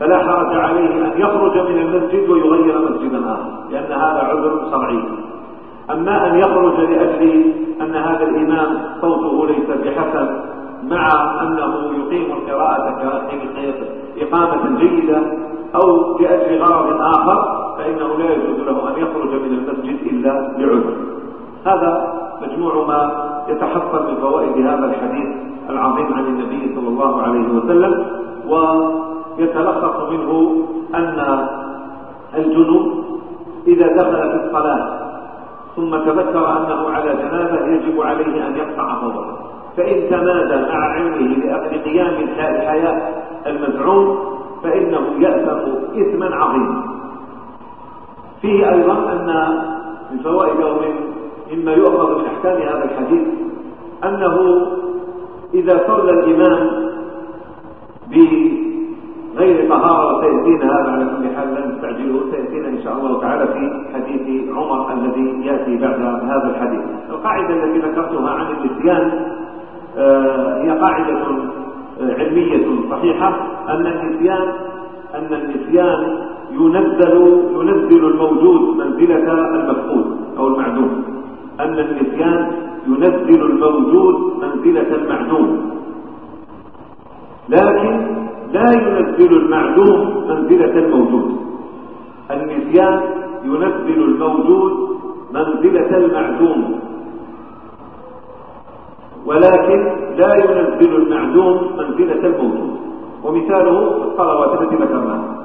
Speaker 1: فلا حرج عليه أن يخرج من المسجد ويغير مسجدا آخر لأن هذا عذر شرعي. أما أن يخرج لأجل أن هذا الإمام صوته ليس بحسن مع أنه يقيم القراءة إقامة جيدة أو لأجل غرض آخر فإنه لا يجوز له أن يخرج من المسجد إلا لعذر هذا مجموع ما يتحصل من فوائد هذا الحديث العظيم عن النبي صلى الله عليه وسلم ويتلخص منه أن الجنوب إذا دخل في الصلاة ثم تذكر أنه على جنابه يجب عليه أن يقطع فضله فإن تمادى مع علمه لأجل قيام الحياة المزعوم فإنه يأثم إثما عظيما. فيه أيضا أن من فوائد من مما يؤخذ من أحكام هذا الحديث أنه إذا صلى الإمام بغير طهارة وسيأتينا هذا على كل حال لا نستعجله سيأتينا إن شاء الله تعالى في حديث عمر الذي يأتي بعد هذا الحديث. القاعدة التي ذكرتها عن النسيان آه، هي قاعدة آه، علمية صحيحة أن النسيان أن النسيان ينزل ينزل الموجود منزلة المفقود أو المعدوم. أن النسيان ينزل الموجود منزلة المعدوم. لكن لا ينزل المعدوم منزلة الموجود. النسيان ينزل الموجود منزلة المعدوم. ولكن لا ينزل المعدوم منزلة الموجود. ومثاله الصلوات التي ذكرناها.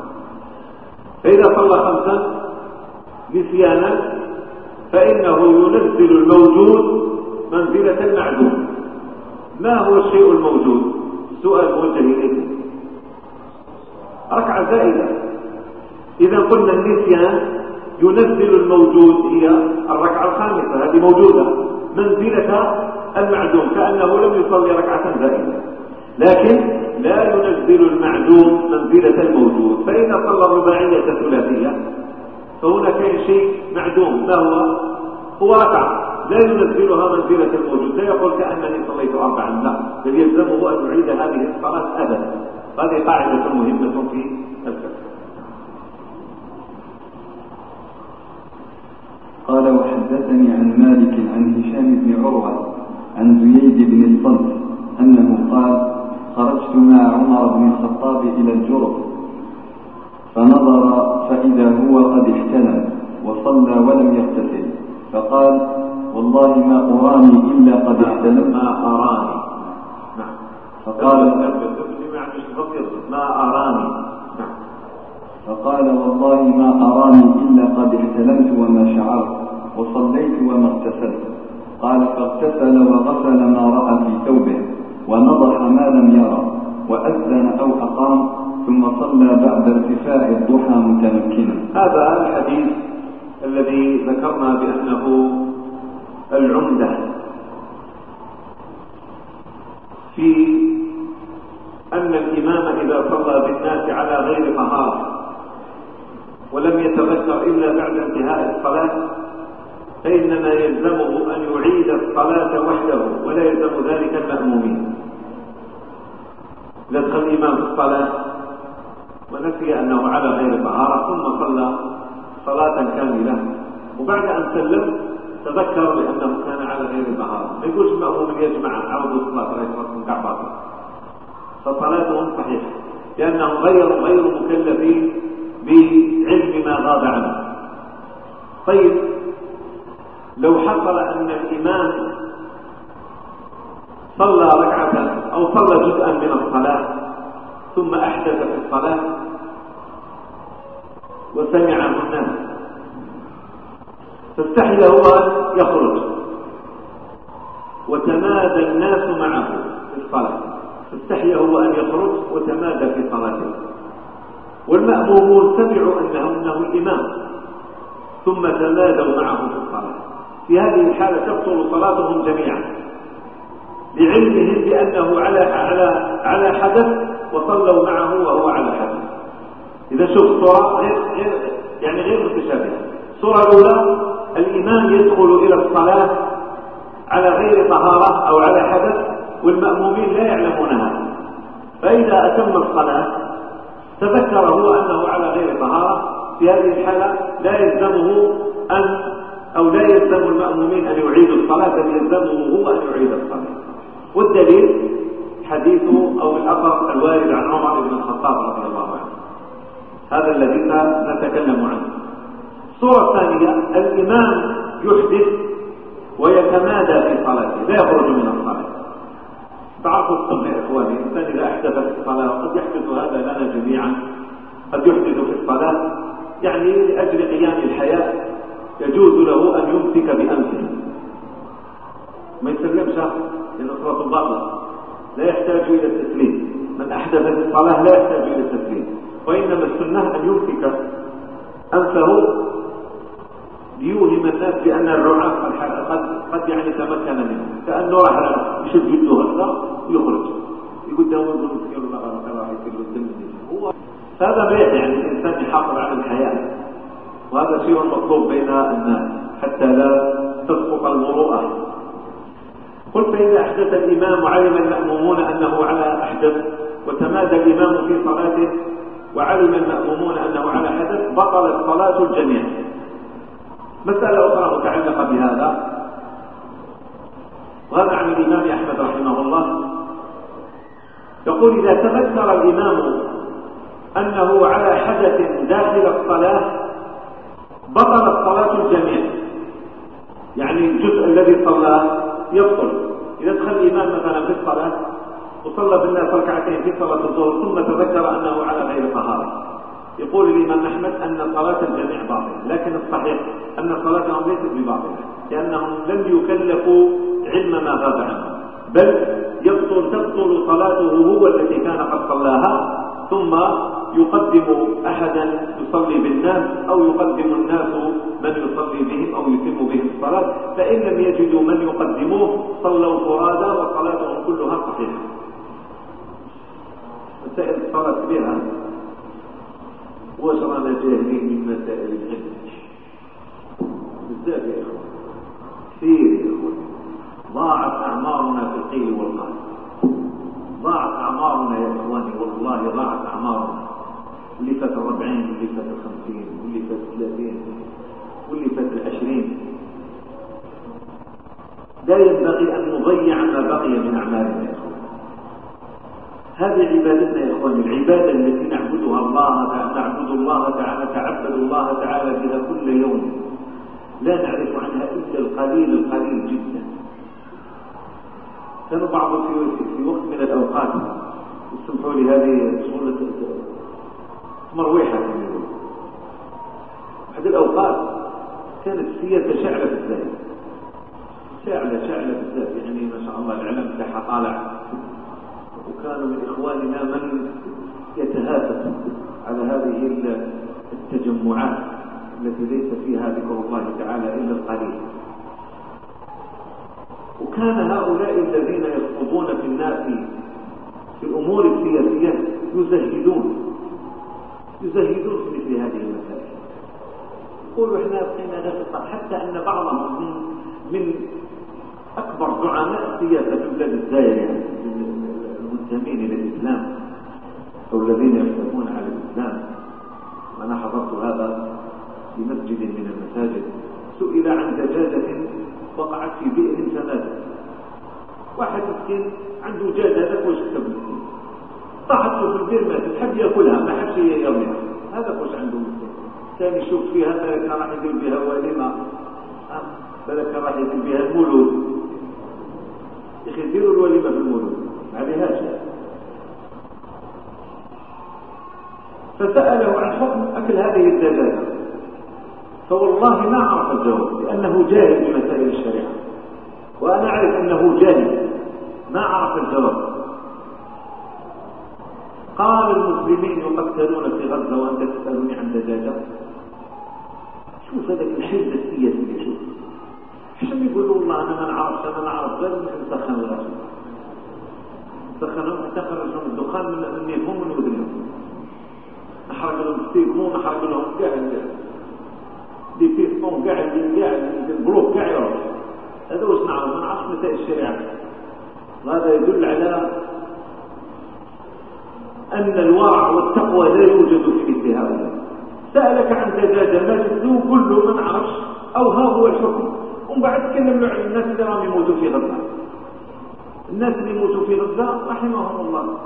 Speaker 1: فإذا صلى خمسا نسيانا فإنه ينزل الموجود منزلة المعدوم ما هو الشيء الموجود؟ سؤال موجه إليه. ركعة زائدة. إذا قلنا النسيان ينزل الموجود هي الركعة الخامسة هذه موجودة. منزلة المعدوم كأنه لم يصلي ركعة زائدة. لكن لا ينزل المعدوم منزلة الموجود. فإذا صلى الرباعية ثلاثية فهنا كان شيء معدوم ما هو؟ هو ركعة. لا ينزلها منزلة الموجود. لا يقول كأنني صليت أربعا لا. بل يلزمه أن يعيد هذه الصلاة أبدا. هذه قاعدة مهمة في الفقه.
Speaker 2: قال وحدثني عن مالك عن هشام بن عروة عن زييد بن الصلت أنه قال خرجت مع عمر بن الخطاب إلى الجرف فنظر فإذا هو قد احتلم وصلى ولم يغتسل فقال والله ما أراني إلا قد احتلم
Speaker 1: ما أراني نعم
Speaker 2: فقال
Speaker 1: ما أراني نعم
Speaker 2: فقال والله ما أراني إلا قد احتلمت وما شعرت وصليت وما اغتسلت قال فاغتسل وغسل ما رأى في ثوبه ونضح ما لم يرى وأذن أو أقام ثم صلى بعد ارتفاع الضحى متمكنا.
Speaker 1: هذا الحديث الذي ذكرنا بأنه العمدة في أن الإمام إذا صلى بالناس على غير طهارة ولم يتذكر إلا بعد انتهاء الصلاة فإنما يلزمه أن يعيد الصلاة وحده ولا يلزم ذلك المأمومين. دخل الإمام الصلاة ونسي أنه على غير طهارة ثم صلى صلاة كاملة. وبعد أن سلم تذكر بأنه كان على غير طهارة. ما يقولش المأموم يجمع عود الصلاة ليس من كعبة فصلاتهم صحيحة لأنهم غير غير مكلفين بعلم ما غاب عنه. طيب لو حصل أن الإمام صلى ركعة أو صلى جزءا من الصلاة ثم أحدث في الصلاة وسمعه الناس فاستحي هو أن يخرج. وتمادى الناس معه في الصلاة. فاستحي هو أن يخرج وتمادى في صلاته. والمأمومون سمعوا أنه أنه الإمام. ثم تمادوا معه في الصلاة. في هذه الحالة تبطل صلاتهم جميعا. لعلمهم بأنه على حدث وصلوا معه وهو على حدث. إذا شوف الصورة غير غير يعني غير متشابهة. الصورة الأولى الإمام يدخل إلى الصلاة على غير طهارة أو على حدث والمأمومين لا يعلمون هذا فإذا أتم الصلاة تذكر هو أنه على غير طهارة. في هذه الحالة لا يلزمه أن أو لا يلزم المأمومين أن يعيدوا الصلاة بل يلزمه هو أن يعيد الصلاة. والدليل حديث أو الأثر الوارد عن عمر بن الخطاب رضي الله عنه. هذا الذي نتكلم عنه. الصورة الثانية الإمام يحدث ويتمادى في صلاته لا يخرج من الصلاة. تعرفوا السنة يا إخواني الإنسان إذا أحدث في الصلاة وقد يحدث هذا لنا جميعا. قد يحدث في الصلاة يعني لأجل قيام الحياة يجوز له أن يمسك بأمسه. ما يسلمش لأن صلاة باطلة لا يحتاج إلى التسليم من أحدث في الصلاة لا يحتاج إلى التسليم وإنما السنة أن يمسك أنفه ليوهم الناس بأن الرعاة قد قد يعني تمكن منه. كأنه راح يشد جده هكذا ويخرج يقول ده يقول مسكين الله راح يصير الدم هو هذا بيت يعني الإنسان يحافظ على الحياة. وهذا شيء مطلوب بين الناس حتى لا تسقط المروءة. قل فإذا أحدث الإمام وعلم المأمومون أنه على أحدث وتمادى الإمام في صلاته وعلم المأمومون أنه على حدث بطلت صلاة الجميع. مسألة أخرى متعلقة بهذا. وهذا عن الإمام أحمد رحمه الله. يقول إذا تذكر الإمام أنه على حدث داخل الصلاة بطلت صلاة الجميع. يعني الجزء الذي صلاه يبطل إذا دخل الإمام مثلا في الصلاة وصلى بالناس ركعتين في صلاة الظهر ثم تذكر أنه على غير طهارة. يقول الإمام أحمد أن صلاة الجميع باطلة لكن الصحيح أن صلاتهم ليست بباطلة لأنهم لم يكلفوا علم ما غاب عنهم بل يبطل تبطل صلاته هو التي كان قد صلاها ثم يقدم أحدا يصلي بالناس أو يقدم الناس من يصلي بهم أو يتم بهم الصلاة فإن لم يجدوا من يقدموه صلوا فرادى وصلاتهم كلها صحيحة. مسائل الصلاة بها وجرنا جاهلين من مسائل العلم. بزاف يا إخوان كثير يا إخوان ضاعت أعمارنا في القيل والقال. ضاعت أعمارنا يا إخواني والله ضاعت أعمارنا. واللي فات الربعين واللي فات الخمسين واللي فات الثلاثين واللي فات العشرين لا ينبغي أن نضيع ما بقي من أعمالنا يا إخوان. هذه عبادتنا يا إخواني العبادة التي نعبدها الله نعبد الله تعالى نتعبد الله تعالى بها كل يوم. لا نعرف عنها إلا القليل القليل جدا. كان بعض في, وقت من الأوقات. اسمحوا لي هذه شغلة مرويحة أحد الأوقات كانت السياسة شعلة بالذات. شعلة شعلة بالذات. يعني ما شاء الله العلم بتاعها طالع. وكانوا من إخواننا من يتهافت على هذه التجمعات التي ليس فيها ذكر الله تعالى إلا القليل. وكان هؤلاء الذين يخطبون في الناس في الأمور السياسية يزهدون. يزهدون في مثل هذه المسائل يقولوا إحنا بقينا نغطى حتى أن بعضهم من, من أكبر زعماء السياسة في بلاد الزاير يعني المنتمين إلى الإسلام أو الذين يحتفون على الإسلام. وأنا حضرت هذا في مسجد من المساجد. سئل عن دجاجة وقعت في بئر سماد. واحد مسكين عنده دجاجة وش كتب طاحت في البئر ماتت حد يأكلها ما حدش يرميها. هذا وش عنده مسكين ثاني يشوف فيها بالك راح يدير بها وليمة. بالك راح يدير بها المولود. أخي ديروا الوليمة في المولود. ما عليهاش فسأله عن حكم أكل هذه الدجاجة. فوالله ما عرف الجواب لأنه جاهل بمسائل الشريعة. وأنا أعرف أنه جاهل. ما عرف الجواب. قال المسلمين يقتلون في غزة وأنت تسألني عن دجاجة؟ شوف هذا الحزب السياسي شوف عشان يقولوا والله أنا ما نعرفش أنا نعرف. غير نسخن الرسول. سخنهم تخرج لهم الدخان من نيفهم ومن ودنهم نحرق لهم التليفون نحرق لهم كاع دي تليفون كاع كاع البلوك كاع يروح هذا واش نعرف؟ ما نعرفش نتائج الشريعة. وهذا يدل على أن الورع والتقوى لا يوجد في هؤلاء سألك عن دجاجة ما جدوه كله ما نعرفش أو ها هو الحكم. ومن بعد تكلم عن الناس اللي راهم يموتوا في غزة. الناس اللي يموتوا في غزة رحمهم الله.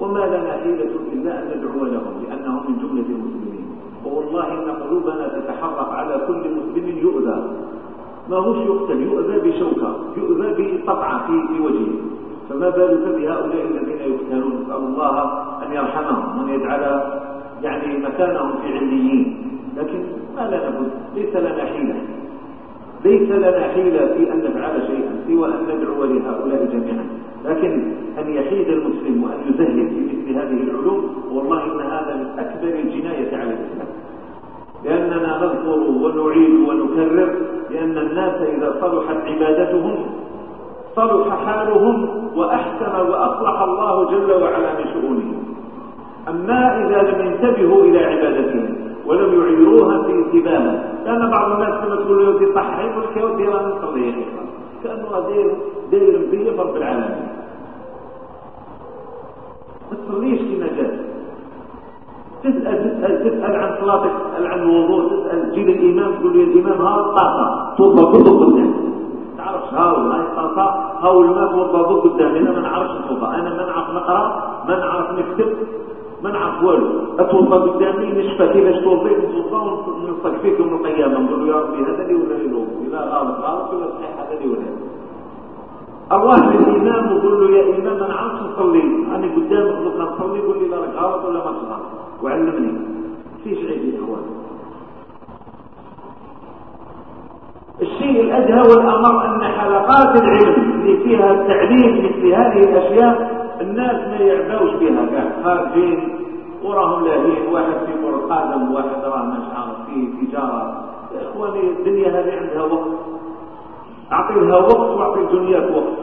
Speaker 1: وما لنا حيلة إلا أن ندعو لهم لأنهم من جملة المسلمين. والله إن قلوبنا تتحرك على كل مسلم يؤذى. ما هوش يقتل يؤذى بشوكة يؤذى بقطعة في وجهه. فما بالك بهؤلاء الذين يقتلون نسأل الله أن يرحمهم وأن يجعل يعني مكانهم في عليين. لكن ما لنا بد ليس لنا حيلة. ليس لنا حيلة في أن نفعل شيئا سوى أن ندعو لهؤلاء جميعا. لكن أن يحيد المسلم وأن يزهد في مثل هذه العلوم والله إن هذا من أكبر الجناية على الإسلام. لأننا نذكر ونعيد ونكرر لأن الناس إذا صلحت عبادتهم صلح حالهم وأحسن وأصلح الله جل وعلا من شؤونهم. أما إذا لم ينتبهوا إلى عبادتهم ولم يعيروها في انتباهها لأن بعض الناس كما تقول له يودي صح يقول لك يودي راه نصلي يا كأنه داير داير مبية برب العالمين. ما تصليش كما جاء تسأل تسأل تسأل عن صلاتك تسأل عن الوضوء تسأل تجي للإمام تقول له الإمام ها الطاقة توضى كله قدام. تعرفش هاو هاي الطاقة هاو الماء توضى قدامي أنا ما نعرفش نتوضى أنا ما نعرف نقرأ ما نعرف نكتب. ما نعرف والو اتوضا قدامي نشفى كيفاش توضيت نتوضا ونلصق فيك يوم القيامة. نقول له يا ربي هذا اللي ولا له إذا غلط غلط ولا صحيح هذا اللي ولا الله للامام وقول له يا امام أنا عارف نصلي أنا قدامك بغيت نصلي قول لي لا غلط ولا ما غلط وعلمني. فيش عيب يا إخوان. الشيء الأدهى والأمر أن حلقات العلم اللي فيها التعليم مثل هذه الأشياء الناس ما يعباوش بها كاع خارجين وراهم لاهين واحد في كرة قدم واحد راه مش عارف في تجارة. إخواني الدنيا هذه عندها وقت. اعطي لها وقت واعطي دنياك وقت.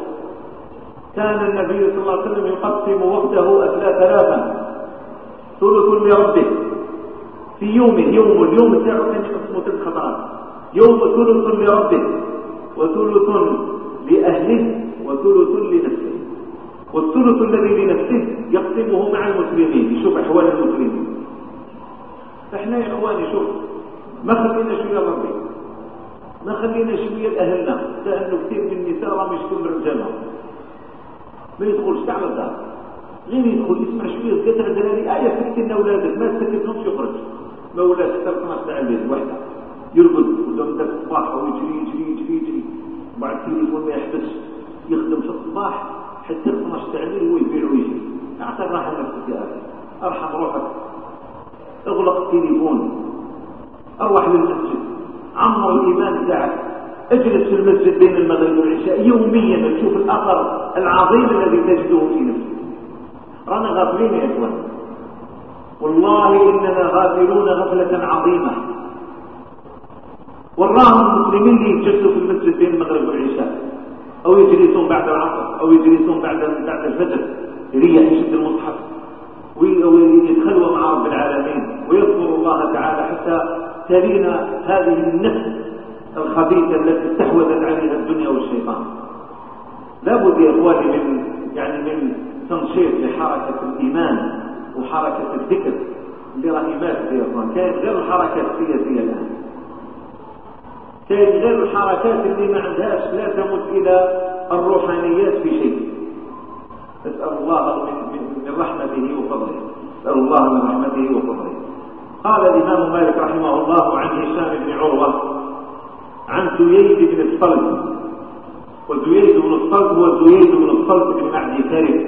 Speaker 1: كان النبي صلى الله عليه وسلم يقسم وقته ثلاثا. ثلث لربه. في يومه يوم اليوم تاعو كان يقسمه ثلاث خطرات يوم ثلث لربه وثلث لأهله وثلث لنفسه. والثلث الذي لنفسه يقسمه مع المسلمين. يشوف أحوال المسلمين. إحنا يا إخواني شوف ما خلينا شوية ربي ما خلينا شوية لأهلنا لأنه كثير من النساء راهم يشكون الرجالة. ما يدخلش تعمل الدار غير يدخل يسمع شوية كثرة دلالي آية سكتنا أولادك ما سكتهمش يخرج؟ ما ولاش حتى 12 ساعة الليل وحدة. يرقد قدام ذاك الصباح ويجري يجري يجري يجري. بعد التليفون ما يحبسش يخدم في الصباح. حتى 12 تعمير هو يبيع ويجي اعطي الراحة أخي أرحم روحك. اغلق التليفون. أروح للمسجد عمر الإيمان تاعك اجلس في المسجد بين المغرب والعشاء. يوميا تشوف الأثر العظيم الذي تجده في نفسك. رانا غافلين يا إخوان. والله إننا غافلون غفلة عظيمة. وراهم المسلمين اللي يجلسوا في المسجد بين المغرب والعشاء. أو يجلسون بعد العصر أو يجلسون بعد بعد الفجر. يريح يشد المصحف. ويتخلوا مع رب العالمين. ويذكر الله تعالى حتى تلينا هذه النفس الخبيثة التي استحوذت عليها الدنيا والشيطان. لابد يا إخواني من يعني من تنشيط لحركة الإيمان وحركة الذكر. اللي راهي ماتت يا إخوان. كانت غير الحركه السياسيه الآن. كانت غير الحركات اللي ما عندهاش لا تمت إلى الروحانيات في شيء. نسال الله من, من رحمته وفضله. نسال الله من رحمته وفضله. قال الإمام مالك رحمه الله عن هشام بن عروة عن زييد بن الصلب. وزييد بن الصلب هو زييد بن الصلب بن معدي كارب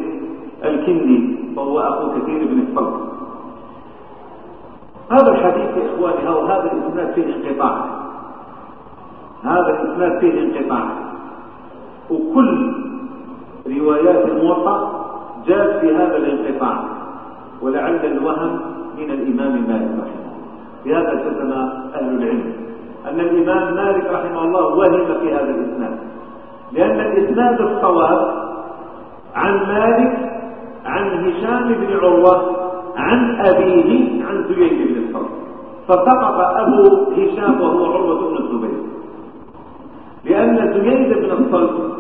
Speaker 1: الكندي وهو أخو كثير بن الصلب. هذا الحديث يا إخواني أو هذا الإسناد فيه انقطاع. هذا الإسناد فيه انقطاع وكل روايات الموطأ جاءت في هذا الانقطاع ولعل الوهم من الإمام مالك رحمه الله. بهذا التزم أهل العلم أن الإمام مالك رحمه الله وهم في هذا الإسناد. لأن الإسناد الصواب عن مالك عن هشام بن عروة عن أبيه عن زيد بن الصبر فسقط أبو هشام وهو عروة بن الزبير. لأن زييد بن الصلب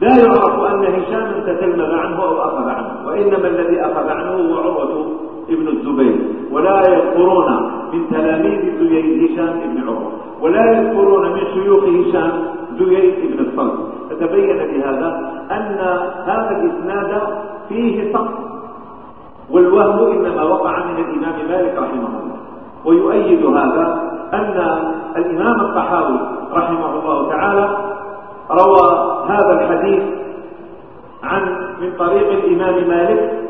Speaker 1: لا يعرف أن هشام تكلم عنه أو أخذ عنه وإنما الذي أخذ عنه هو عروة ابن الزبير. ولا يذكرون من تلاميذ زييد هشام بن عروة ولا يذكرون من شيوخ هشام زييد بن الصلب. فتبين بهذا أن هذا الإسناد فيه سقط والوهم إنما وقع من الإمام مالك رحمه الله. ويؤيد هذا أن الإمام الطحاوي رحمه الله تعالى روى هذا الحديث عن من طريق الإمام مالك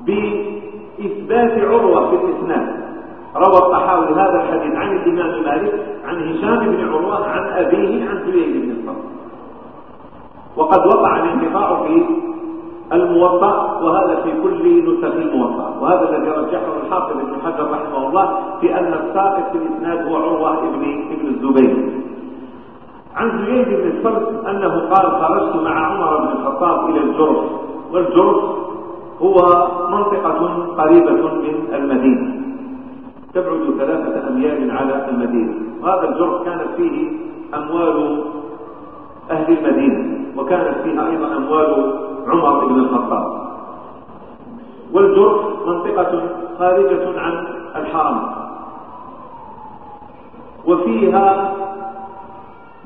Speaker 1: بإثبات عروة في الإسناد. روى الطحاوي هذا الحديث عن الإمام مالك عن هشام بن عروة عن أبيه عن زبيد بن الصبر وقد وقع الانقطاع في الموطأ وهذا في كل نسخ الموطأ وهذا الذي رجحه الحافظ ابن حجر رحمه الله في أن الساقط في الإسناد هو عروة ابن ابن الزبير. عن زيد بن الصلت أنه قال خرجت مع عمر بن الخطاب إلى الجرف والجرف هو منطقة قريبة من المدينة. تبعد ثلاثة أميال على المدينة. وهذا الجرف كانت فيه أموال أهل المدينة. وكانت فيها أيضا أموال عمر بن الخطاب. والجرف منطقة خارجة عن الحرم. وفيها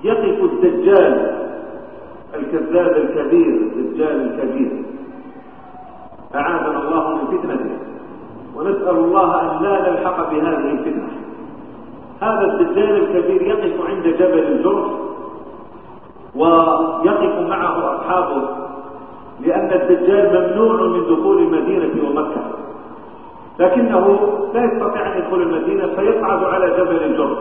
Speaker 1: يقف الدجال الكذاب الكبير الدجال الكبير. أعاذنا الله من فتنته. ونسأل الله أن لا نلحق بهذه الفتنة. هذا الدجال الكبير يقف عند جبل الجرف ويقف معه أصحابه لأن الدجال ممنوع من دخول المدينة ومكة. لكنه لا يستطيع أن يدخل المدينة فيصعد على جبل الجرف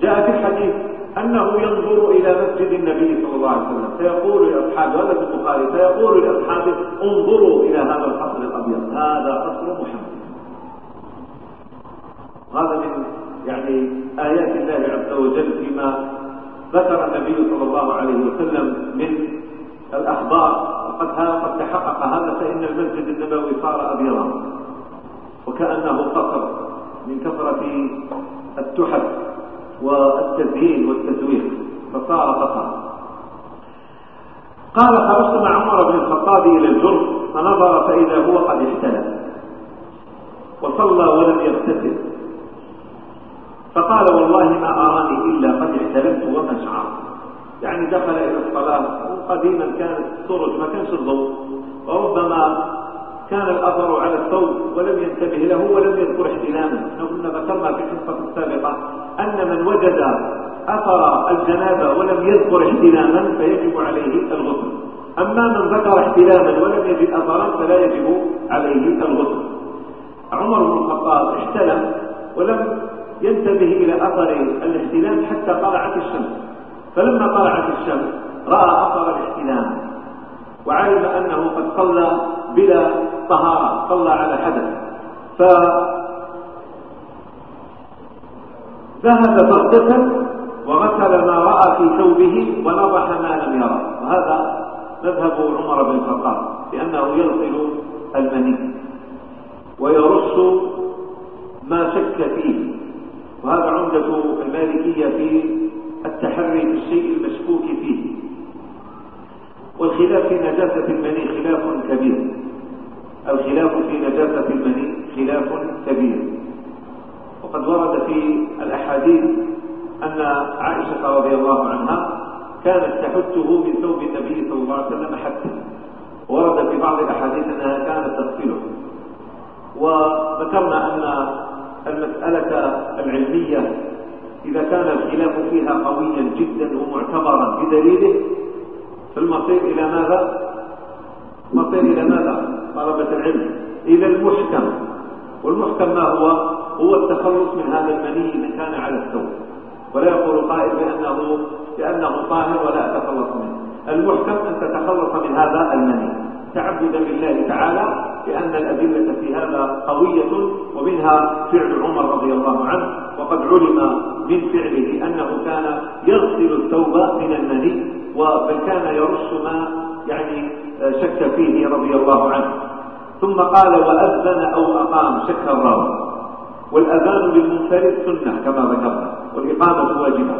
Speaker 1: جاء في الحديث أنه ينظر إلى مسجد النبي صلى الله عليه وسلم فيقول لأصحابه هذا في البخاري فيقول لأصحابه انظروا إلى هذا القصر الأبيض هذا قصر محمد. هذا من يعني آيات الله عز وجل فيما ذكر النبي صلى الله عليه وسلم من الأخبار. وقد قد تحقق هذا فإن المسجد النبوي صار أبيضا. وكأنه قصر من كثرة التحف والتزيين والتزويق فصار قصرا قال خرجت مع عمر بن الخطاب إلى الجرف فنظر فإذا هو قد احتلم وصلى ولم يغتسل. فقال والله ما أراني إلا قد احتلمت وما شعرت. يعني دخل إلى الصلاة قديما كانت السرج ما كانش الضوء. وربما كان الأثر على الثوب ولم ينتبه له ولم يذكر احتلاما. إحنا كنا ذكرنا في القصة السابقة أن من وجد أثر الجنابة ولم يذكر احتلاما فيجب عليه الغسل. أما من ذكر احتلاما ولم يجد أثرا فلا يجب عليه الغسل. عمر بن الخطاب احتلم ولم ينتبه إلى أثر الاحتلام حتى طلعت الشمس. فلما طلعت الشمس رأى أثر الاحتلام وعلم أنه قد صلى بلا طهارة صلى على حدث. فذهب بغتة وغسل ما رأى في ثوبه ونضح ما لم يرى. وهذا مذهب عمر بن الخطاب لأنه يغسل المني ويرش ما شك فيه. وهذا عمدة المالكية في التحري في الشيء المشكوك فيه. والخلاف في نجاسة المني خلاف كبير. الخلاف في نجاسة المني خلاف كبير. وقد ورد في الأحاديث أن عائشة رضي الله عنها كانت تحته من ثوب النبي صلى الله عليه وسلم حتى. ورد في بعض الأحاديث أنها كانت تغسله وذكرنا أن المسألة العلمية إذا كان الخلاف فيها قويا جدا ومعتبرا بدليله فالمصير إلى ماذا؟ المصير إلى ماذا؟ طلبة العلم إلى المحكم والمحكم ما هو؟ هو التخلص من هذا المني إذا كان على الثوب ولا يقول قائل بأنه بأنه طاهر ولا أتخلص منه المحكم أن تتخلص من هذا المني تعبدا لله تعالى لأن الأدلة في هذا قوية ومنها فعل عمر رضي الله عنه وقد علم من فعله أنه كان يغسل الثوب من المني بل كان يرش ما يعني شك فيه رضي الله عنه. ثم قال وأذن أو أقام شك الراوي. والأذان للمنفرد سنة كما ذكرنا والإقامة واجبة.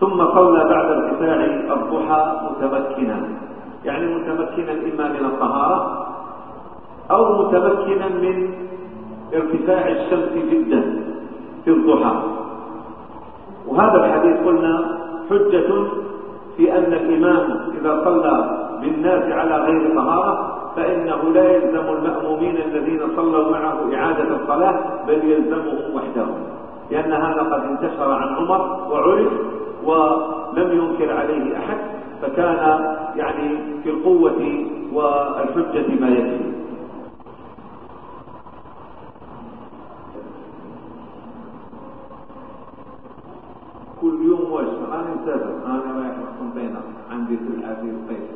Speaker 1: ثم صلى بعد ارتفاع الضحى متمكنا. يعني متمكنا إما من الطهارة أو متمكنا من ارتفاع الشمس جدا في الضحى. وهذا الحديث قلنا حجة في أن الإمام إذا صلى بالناس على غير طهارة فإنه لا يلزم المأمومين الذين صلوا معه إعادة الصلاة بل يلزمهم وحدهم. لأن هذا قد انتشر عن عمر وعرف ولم ينكر عليه أحد. فكان يعني في القوة والحجة ما يكفي. كل يوم وش أنا مسافر. أنا رايح القنطينة عندي في الحافي القيس.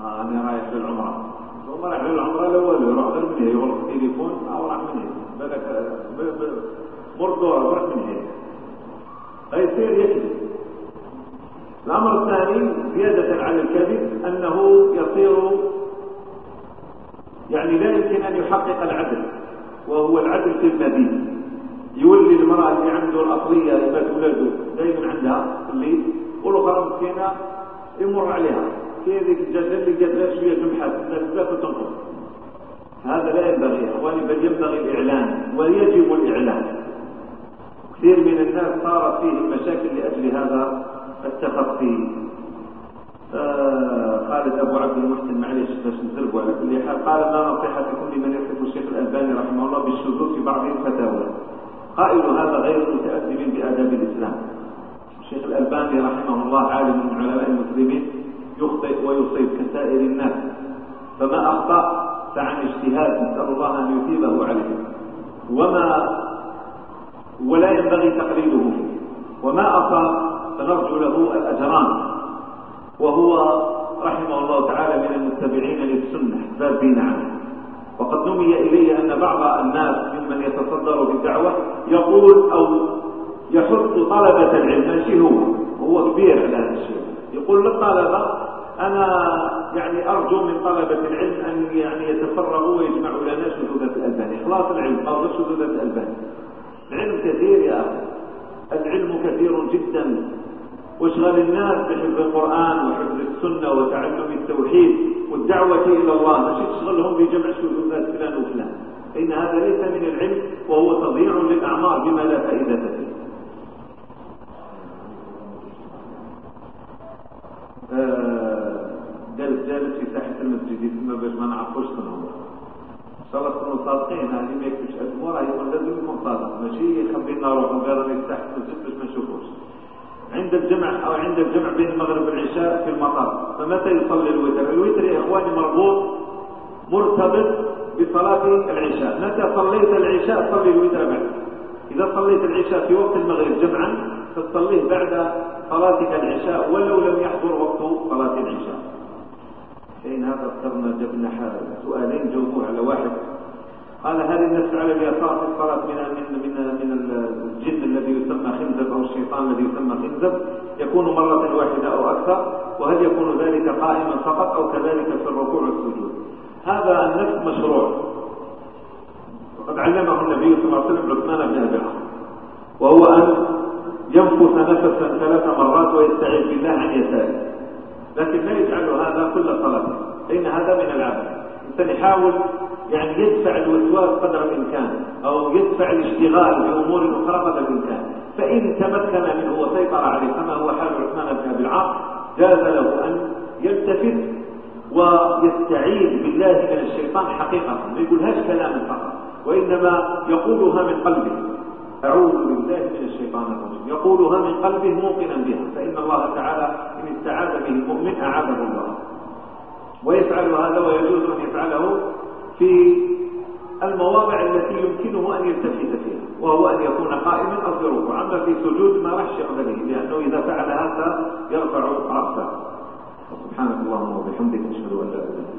Speaker 1: أنا رايح للعمرة. ثم رايح للعمرة الأول يروح غير من هي يغلق التليفون أو راح من هي بالك مر دورة روح من هي فيصير يكذب الأمر الثاني زيادة على الكذب أنه يصير يعني لا يمكن أن يحقق العدل وهو العدل في المدينة. يولي المرأة اللي عنده الأصلية بات ولاده دايما عندها اللي والأخرى مسكينة يمر عليها. كي ذيك الجدل اللي جات لها شوية جمحات بزاف تنقص. هذا لا ينبغي أخواني بل ينبغي الإعلان ويجب الإعلان. كثير من الناس صارت فيهم مشاكل لأجل هذا. التخطي آه خالد أبو عبد المحسن باش نزربوا على كل حال. قال ما نصيحتكم لمن يصف الشيخ الألباني رحمه الله بالشذوذ في بعض الفتاوى. قائل هذا غير متأدب بآداب الإسلام. الشيخ الألباني رحمه الله عالم من علماء المسلمين يخطئ ويصيب كسائر الناس. فما أخطأ فعن اجتهاد نسأل الله أن يثيبه عليه. وما ولا ينبغي تقليده. وما أصاب فنرجو له الأجران. وهو رحمه الله تعالى من المتبعين للسنة ذابين عنه. وقد نمي إلي أن بعض الناس ممن يتصدر بالدعوة يقول أو يحث طلبة العلم ماشي هو هو كبير على هذا الشيء. يقول للطلبة أنا يعني أرجو من طلبة العلم أن يعني يتفرغوا ويجمعوا لنا شذوذة الألباني إخلاص العلم أو شذوذة الألباني العلم كثير يا أخي. العلم كثير جدا. واشغل الناس بحفظ القرآن وحفظ السنة وتعلم التوحيد والدعوة إلى الله. مش تشغلهم بجمع شذوذات فلان وفلان. إن هذا ليس من العلم وهو تضييع للأعمار بما لا فائدة فيه. جالس آه، جالس في ساحة المسجد يسمى باش ما نعرفوش شنو إن شاء الله تكونوا صادقين. هذه ما يكتبش اسمه يكون لازم يكون صادق. ماشي يخبي لنا روحه قال راني تحت المسجد عند الجمع أو عند الجمع بين المغرب والعشاء في المطار فمتى يصلي الوتر؟ الوتر يا إخواني مربوط مرتبط بصلاة العشاء. متى صليت العشاء؟ صلي الوتر بعد. إذا صليت العشاء في وقت المغرب جمعا فتصليه بعد صلاتك العشاء ولو لم يحضر وقت صلاة العشاء. فإن هذا اخترنا جبنا سؤالين جاوبوه على واحد. قال هل النفس على اليسار في الصلاة من من من من الجن الذي يسمى خنزب أو الشيطان الذي يسمى خنزب يكون مرة واحدة أو أكثر وهل يكون ذلك قائما فقط أو كذلك في الركوع والسجود؟ هذا النفس مشروع. وقد علمه النبي صلى الله عليه وسلم عثمان بن أبي وهو أن ينفث نفسا ثلاث مرات ويستعيذ بالله عن يساره. لكن لا يجعل هذا كل صلاة لأن هذا من العبث الإنسان يحاول يعني يدفع الوسواس قدر الإمكان أو يدفع الاشتغال بأمور أخرى قدر الإمكان. فإن تمكن منه وسيطر عليه كما هو حال عثمان بن أبي العاص جاز له أن يلتفت ويستعيذ بالله من الشيطان حقيقة ما يقولهاش كلام فقط وإنما يقولها من قلبه. أعوذ بالله من الشيطان الرجيم. يقولها من قلبه موقنا بها. فإن الله تعالى إن استعاذ به المؤمن أعاذه الله. ويفعل هذا ويجوز أن يفعله في المواضع التي يمكنه أن يلتفت فيها وهو أن يكون قائما أو في ركوع أما في سجود ما راحش يعمله لأنه إذا فعل هذا يرفع رأسه سبحانك اللهم وبحمدك أشهد أن لا إله إلا أنت.